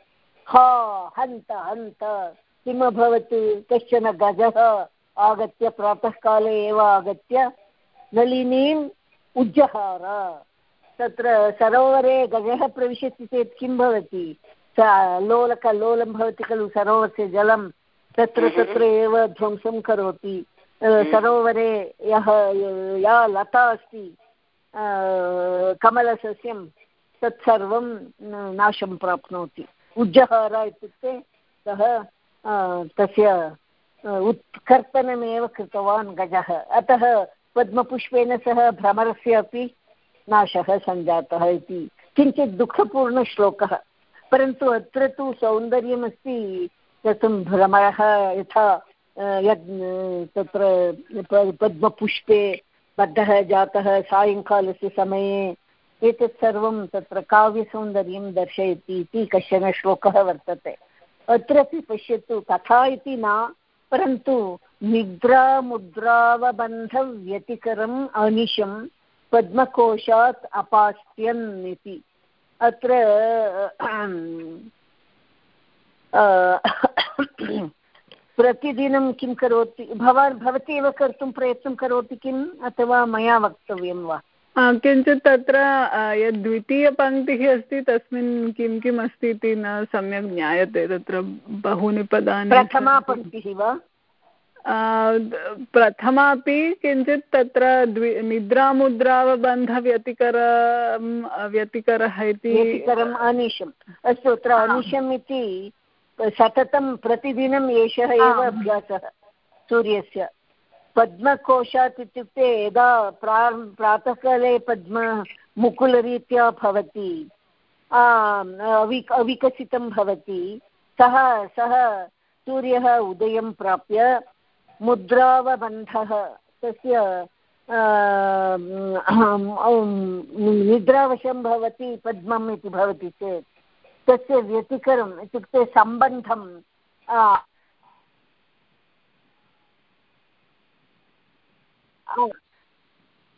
हा, हन्त हन्त, किम् अभवत्, कश्चन गजः आगत्य, प्रातःकाले एव आगत्य, नलिनीम् उज्जहार। तत्र सरोवरे गजः प्रविशति चेत् किं भवति? स लोलकल्लोलं भवति खलु सरोवरस्य जलं तत्र तत्र एव ध्वंसं करोति। सरोवरे यः या लता अस्ति कमलसस्यं तत्सर्वं नाशं प्राप्नोति। उज्जहार इत्युक्ते सः तस्य उत्कर्तनमेव कृतवान् गजः। अतः पद्मपुष्पेण सह भ्रमरस्य अपि नाशः सञ्जातः इति। किञ्चित् दुःखपूर्णश्लोकः। परन्तु अत्र तु सौन्दर्यमस्ति तत् भ्रमरः यथा यद् तत्र पद्मपुष्पे बद्धः जातः सायङ्कालस्य समये, एतत् सर्वं तत्र काव्यसौन्दर्यं दर्शयति इति कश्चन श्लोकः वर्तते। अत्रापि पश्यतु, कथा इति न, परन्तु निद्रामुद्रावबन्धव्यतिकरम् अनिशं पद्मकोशात् अपास्यन् इति। अत्र (coughs) प्रतिदिनं किं करोति? भवान् भवती एव कर्तुं प्रयत्नं करोति किम्? अथवा मया वक्तव्यं वा? किञ्चित् तत्र यद् द्वितीयपङ्क्तिः अस्ति तस्मिन् किं किम् अस्ति इति न सम्यक् ज्ञायते। तत्र बहूनि पदानि प्रथमा पङ्क्तिः वा? प्रथमापि किञ्चित् तत्र द्वि निद्रामुद्रावबन्धव्यतिकर व्यतिकरः इति अनिशम्। अस्तु अत्र अनिशम् इति सततं प्रतिदिनम् एषः एव अभ्यासः सूर्यस्य। पद्मकोशात् इत्युक्ते यदा प्रा प्रातःकाले पद्म मुकुलरीत्या भवति अविक अविकसितं भवति सः सः सूर्यः उदयं प्राप्य मुद्रावबन्धः तस्य निद्रावशं भवति पद्मम् इति भवति चेत्। तस्य व्यतिकरम् इत्युक्ते सम्बन्धं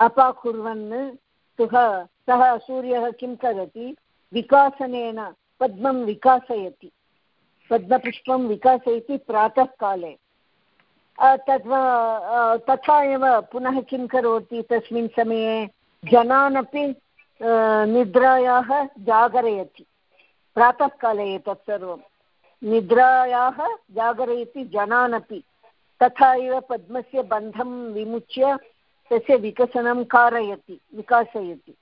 अपाकुर्वन् सः सः सूर्यः किं करोति? विकासनेन पद्मं विकासयति। पद्मपुष्पं विकासयति प्रातःकाले। तद्वा तथा एव पुनः किं करोति तस्मिन् समये? जनानपि निद्रायाः जागरयति। प्रातःकाले एतत् सर्वं। निद्रायाः जागरयति जनानपि। तथा एव पद्मस्य बन्धं विमुच्य तस्य विकसनं कारयति, विकासयति।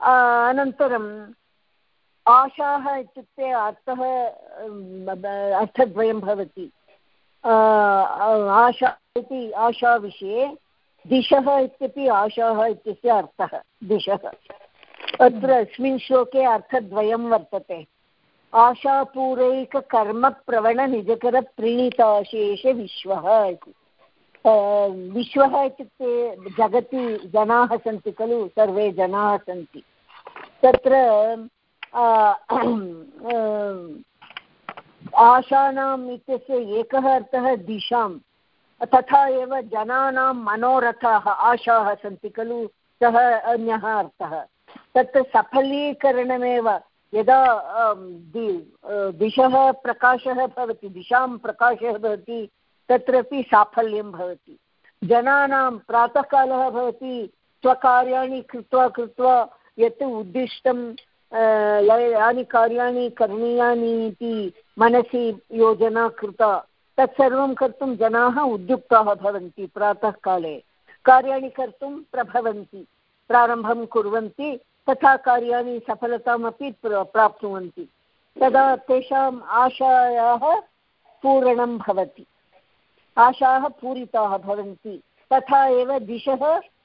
अनन्तरम् आशाः इत्युक्ते अर्थः अर्थद्वयं भवति। आशा इति आशाविषये दिशः इत्यपि आशाः इत्यस्य अर्थः, दिशः। अत्र अस्मिन् श्लोके अर्थद्वयं वर्तते। आशापूरैककर्मप्रवणनिजकरप्रीणिताशेष विश्वः इति। विश्वः इत्युक्ते जगति, जनाः सन्ति खलु, सर्वे जनाः सन्ति। तत्र आशानाम् इत्यस्य एकः अर्थः दिशां तथा एव जनानां मनोरथाः, आशाः सन्ति खलु, सः अन्यः अर्थः। तत् सफलीकरणमेव। यदा दिशः प्रकाशः भवति, दिशां प्रकाशः भवति, तत्रापि साफल्यं भवति। जनानां प्रातःकालः भवति, स्वकार्याणि कृत्वा कृत्वा यत् उद्दिष्टं यानि कार्याणि करणीयानि इति मनसि योजना कृता तत्सर्वं कर्तुं जनाः उद्युक्ताः भवन्ति प्रातःकाले। कार्याणि कर्तुं प्रभवन्ति। प्रारम्भं कुर्वन्ति, तथा कार्याणि सफलतामपि प्राप्नुवन्ति। तदा तेषाम् आशायाः पूरणं भवति। आशाः पूरिताः भवन्ति, तथा एव दिशः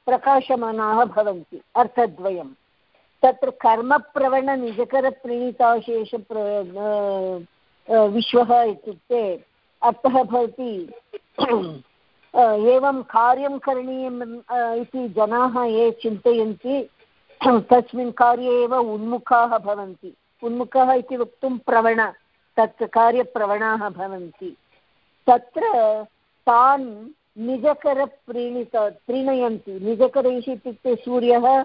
प्रकाशमानाः भवन्ति अर्थद्वयं तत्र कर्मप्रवणनिजकरप्रणीताशेष विश्वः इत्युक्ते अर्थः भवति एवं कार्यं करणीयम् इति जनाः ये चिन्तयन्ति, (clears throat) तस्मिन् कार्ये एव उन्मुखाः भवन्ति। उन्मुखः इति वक्तुं प्रवण, तत् कार्यप्रवणाः भवन्ति। तत्र तान् निजकरप्रीणित, प्रीणयन्ति। निजकरैः इत्युक्ते सूर्यः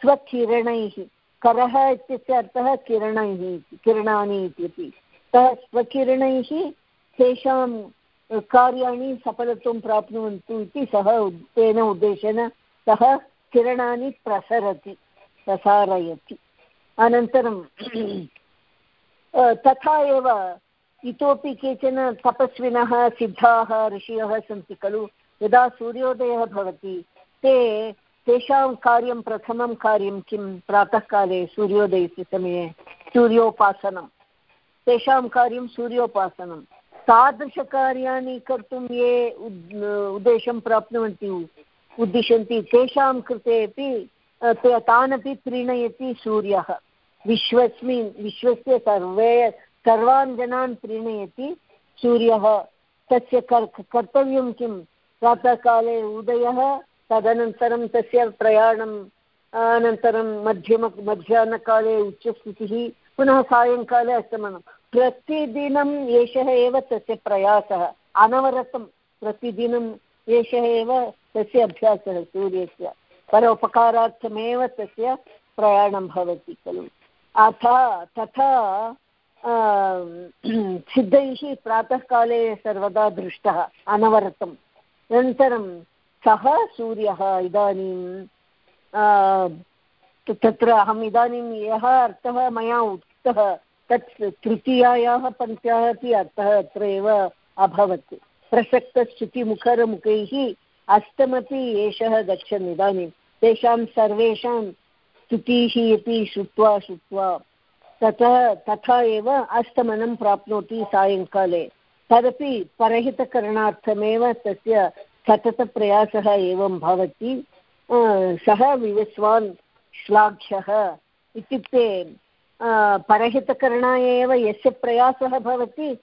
स्वकिरणैः, करः इत्यस्य अर्थः किरणैः किरणानि इत्यपि सः स्वकिरणैः तेषां कार्याणि सफलत्वं प्राप्नुवन्तु इति सः तेन उद्देशेन सः किरणानि प्रसरति, प्रसारयति। अनन्तरं तथा एव इतोपि केचन तपस्विनः, सिद्धाः, ऋषयः सन्ति खलु। यदा सूर्योदयः भवति, ते तेषां कार्यं, प्रथमं कार्यं किं? प्रातःकाले सूर्योदयस्य समये सूर्योपासनं। तेषां कार्यं सूर्योपासनं तादृशकार्याणि कर्तुं ये उद्देशं प्राप्नुवन्ति उद्दिशन्ति तेषां कृते अपि तानपि प्रीणयति सूर्यः। विश्वस्मिन् विश्वस्य सर्वे, सर्वान् जनान् प्रीणयति सूर्यः। तस्य कर्, कर्तव्यं किं प्रातःकाले उदयः, तदनन्तरं तस्य प्रयाणम् अनन्तरं मध्यम, मध्याह्नकाले उच्चस्थितिः, पुनः सायङ्काले अस्तमनं प्रतिदिनम् एषः एव तस्य प्रयासः। अनवरतं प्रतिदिनं एषः एव तस्य अभ्यासः सूर्यस्य। परोपकारार्थमेव तस्य प्रयाणं भवति खलु। अथ, तथा (clears throat) सिद्धैः प्रातःकाले सर्वदा दृष्टः अनवरतम् अनन्तरं सः सूर्यः इदानीं तत्र अहम् इदानीं यः अर्थः मया उक्तः तत् तृतीयायाः पङ्क्त्याः अपि अर्थः अत्र एव अभवत्। प्रसक्तश्रुतिमुखरमुखैः अस्तमपि एषः गच्छन् इदानीं। तेषां सर्वेषां स्तुतिः अपि श्रुत्वा श्रुत्वा ततः, तथा एव अस्तमनं प्राप्नोति सायङ्काले। तदपि परहितकरणार्थमेव तस्य सततप्रयासः एवं भवति। सः विवस्वान् श्लाघ्यः। इत्युक्ते परहितकरणाय एव यस्य प्रयासः भवति,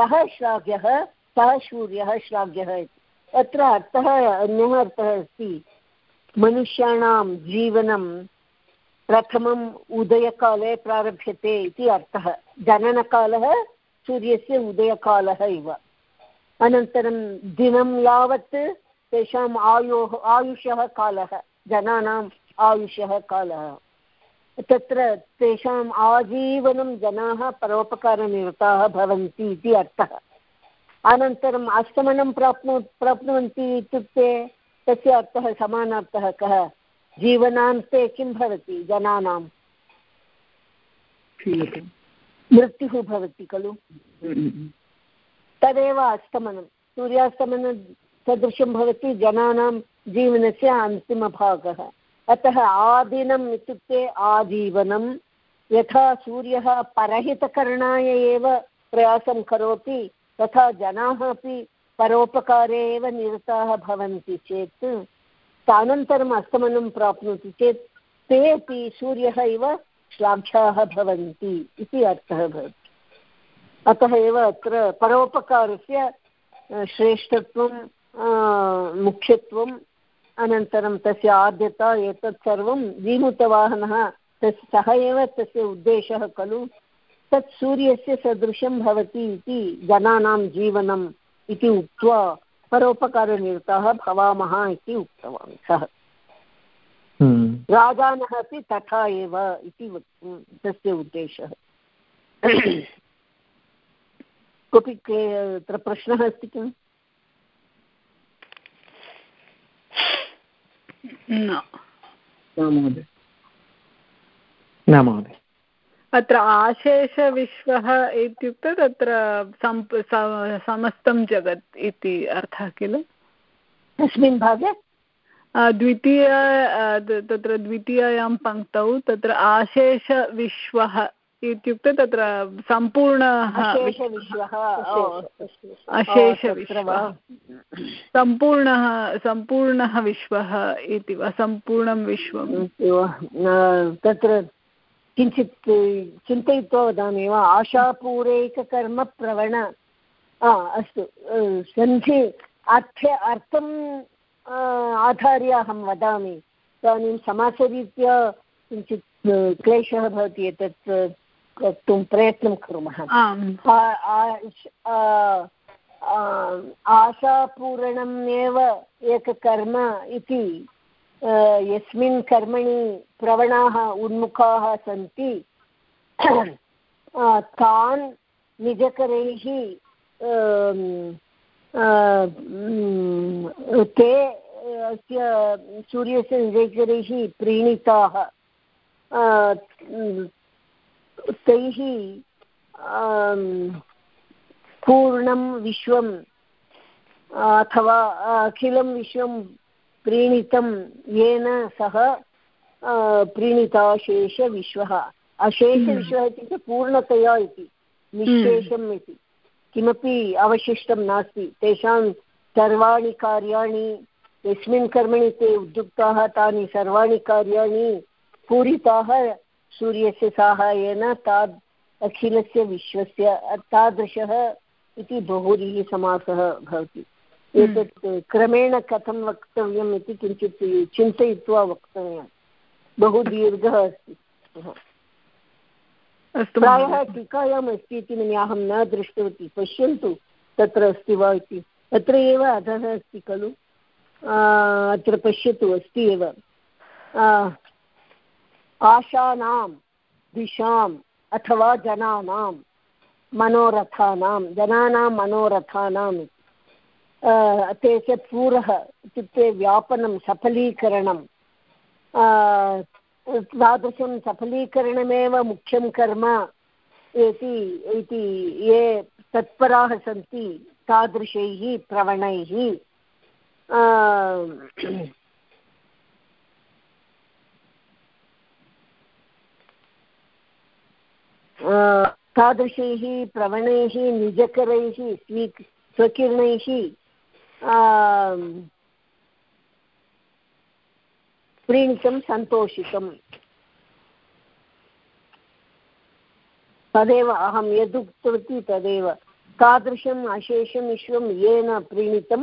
सः श्लाघ्यः सः सूर्यः श्लाघ्यः इति। अत्र अर्थः, अन्यः अर्थः अस्ति। मनुष्याणां जीवनं प्रथमम् उदयकाले प्रारभ्यते इति अर्थः। जननकालः सूर्यस्य उदयकालः इव। अनन्तरं दिनं यावत् तेषाम् आयोः आयुषः कालः, जनानाम् आयुषः कालः। तत्र तेषाम् आजीवनं जनाः परोपकारनिरताः भवन्ति इति अर्थः। अनन्तरम् अस्तमनं प्राप्नु प्राप्नुवन्ति इत्युक्ते तस्य अर्थः समानार्थः कः? जीवनान्ते किं भवति जनानां? मृत्युः भवति खलु। तदेव अस्तमनं सूर्यास्तमनं सदृशं भवति जनानां जीवनस्य अन्तिमभागः। अतः आदिनम् इत्युक्ते आजीवनं यथा सूर्यः परहितकरणाय एव प्रयासं करोति, तथा जनाः अपि परोपकारे एव निरताः भवन्ति चेत् अनन्तरम् अस्तमनं प्राप्नोति चेत्, ते अपि सूर्यः इव श्लाघ्याः भवन्ति इति अर्थः भवति। अतः एव अत्र परोपकारस्य श्रेष्ठत्वं मुख्यत्वं अनन्तरं तस्य आद्यता एतत् सर्वं जीमूतवाहनः तस् सः एव तस्य उद्देशः खलु तत् सूर्यस्य सदृशं भवति इति जनानां जीवनम् इति उक्त्वा परोपकारनिरताः भवामः इति उक्तवान् सः। हम्म। राजानः अपि तथा एव इति तस्य उद्देशः। कोऽपि अत्र प्रश्नः अस्ति किम्? न। महोदय। अत्र आशेषविश्वः इत्युक्ते तत्र समस्तं जगत् इति अर्थः किल? तस्मिन् भागे? द्वितीय तत्र द्वितीयायां पङ्क्तौ तत्र आशेषविश्वः इत्युक्ते तत्र सम्पूर्णः अशेषविश्वः सम्पूर्णः सम्पूर्णः विश्वः इति वा सम्पूर्णं विश्वं तत्र किञ्चित् चिन्तयित्वा वदामि वा आशापूरैककर्मप्रवण। अस्तु सन्धि अर्थे अर्थम् आधार्य अहं वदामि। इदानीं समासरीत्या किञ्चित् क्लेशः भवति एतत् कर्तुं प्रयत्नं कुर्मः। आशापूरणम् एव एककर्म इति यस्मिन् कर्मणि प्रवणाः उन्मुखाः सन्ति। तान् निजकरैः ते अस्य सूर्यस्य निजकरैः प्रीणिताः तैः पूर्णं विश्वम् अथवा अखिलं विश्वं प्रीणितं येन सः प्रीणिताशेषविश्वः अशेषविश्वः हम्म। इत्युक्ते पूर्णतया इति निःशेषम् इति। किमपि अवशिष्टं नास्ति। तेषां सर्वाणि कार्याणि यस्मिन् कर्मणि ते उद्युक्ताः तानि सर्वाणि कार्याणि पूरिताः सूर्यस्य साहाय्येन ताद् अखिलस्य विश्वस्य तादृशः इति बहुरीः समासः भवति। एतत् क्रमेण कथं वक्तव्यम् इति किञ्चित् चिन्तयित्वा वक्तव्यं बहु दीर्घः अस्ति। प्रायः टीकायाम् अस्ति इति मन्ये अहं न दृष्टवती। पश्यन्तु तत्र अस्ति वा इति। तत्र एव अधः अस्ति खलु। अत्र पश्यतु अस्ति एव। आशानां दिशाम् अथवा जनानां, मनोरथानां, जनानां मनोरथानाम् ते च पूरः इत्युक्ते व्यापनं, सफलीकरणं तादृशं सफलीकरणमेव मुख्यं कर्म इति इति ये तत्पराः सन्ति तादृशैः प्रवणैः। तादृशैः प्रवणैः, निजकरैः, स्वी, स्वकिरणैः प्रीणितं सन्तोषितम्। तदेव अहं यदुक्तवती तदेव। तादृशम् अशेषं विश्वं येन प्रीणितं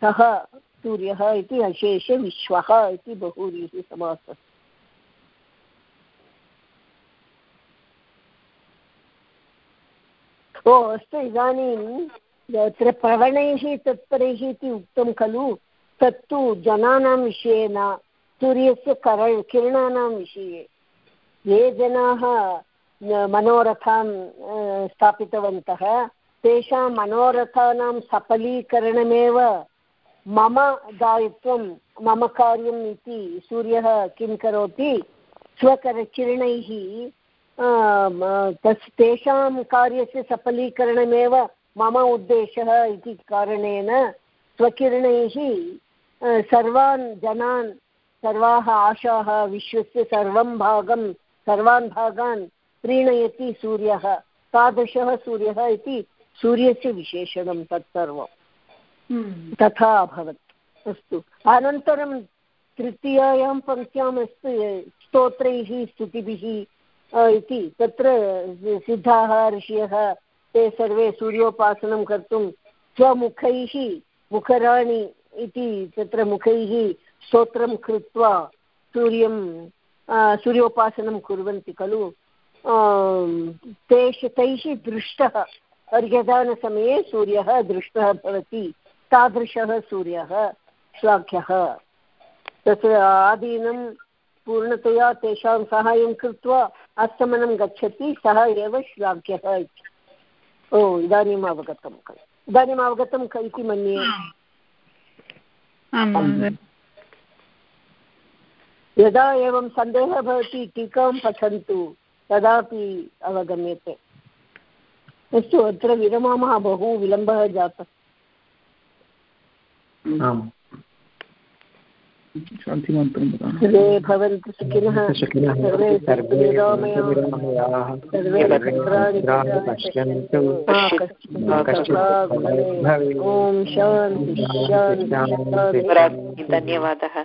सः सूर्यः इति अशेषविश्वः इति बहुव्रीः समासः। ओ, अस्तु, इदानीं यत्र प्रवणैः तत्परैः इति उक्तं खलु, तत्तु जनानां विषये न सूर्यस्य कर किरणानां विषये। ये जनाः मनोरथान् स्थापितवन्तः, तेषां मनोरथानां सफलीकरणमेव मम दायित्वं, मम कार्यम् इति सूर्यः किं करोति? स्वकरकिरणैः तस् तेषां कार्यस्य सफलीकरणमेव मम उद्देशः इति कारणेन स्वकिरणैः सर्वान् जनान् सर्वाः आशाः विश्वस्य सर्वं भागं सर्वान् भागान् प्रीणयति सूर्यः तादृशः सूर्यः इति सूर्यस्य विशेषणं तत्सर्वं। हम्म। तथा अभवत्। अस्तु। अनन्तरं तृतीयायां पङ्क्त्याम् अस्ति स्तोत्रैः स्तुतिभिः इति। तत्र सिद्धाः, ऋषयः, ते सर्वे सूर्योपासनं कर्तुं स्वमुखैः, मुखराणि इति तत्र मुखैः स्तोत्रं कृत्वा सूर्यं सूर्योपासनं कुर्वन्ति खलु। तेष, तैः दृष्टः, अर्घ्यदानसमये सूर्यः दृष्टः भवति। तादृशः सूर्यः श्लाघ्यः तत्र आदीनं पूर्णतया तेषां साहाय्यं कृत्वा अस्तमनं गच्छति सः एव श्लाघ्यः इति। ओ इदानीम् अवगतं खलु। इदानीम् अवगतं इति मन्ये। यदा एवं सन्देहः भवति टीकां पठन्तु तदापि अवगम्यते। अस्तु अत्र विरमामः बहु विलम्बः जातः। सर्वे भवन्तु सुखिनः सर्वे ॐ शान्ति शान्ति धन्यवादः।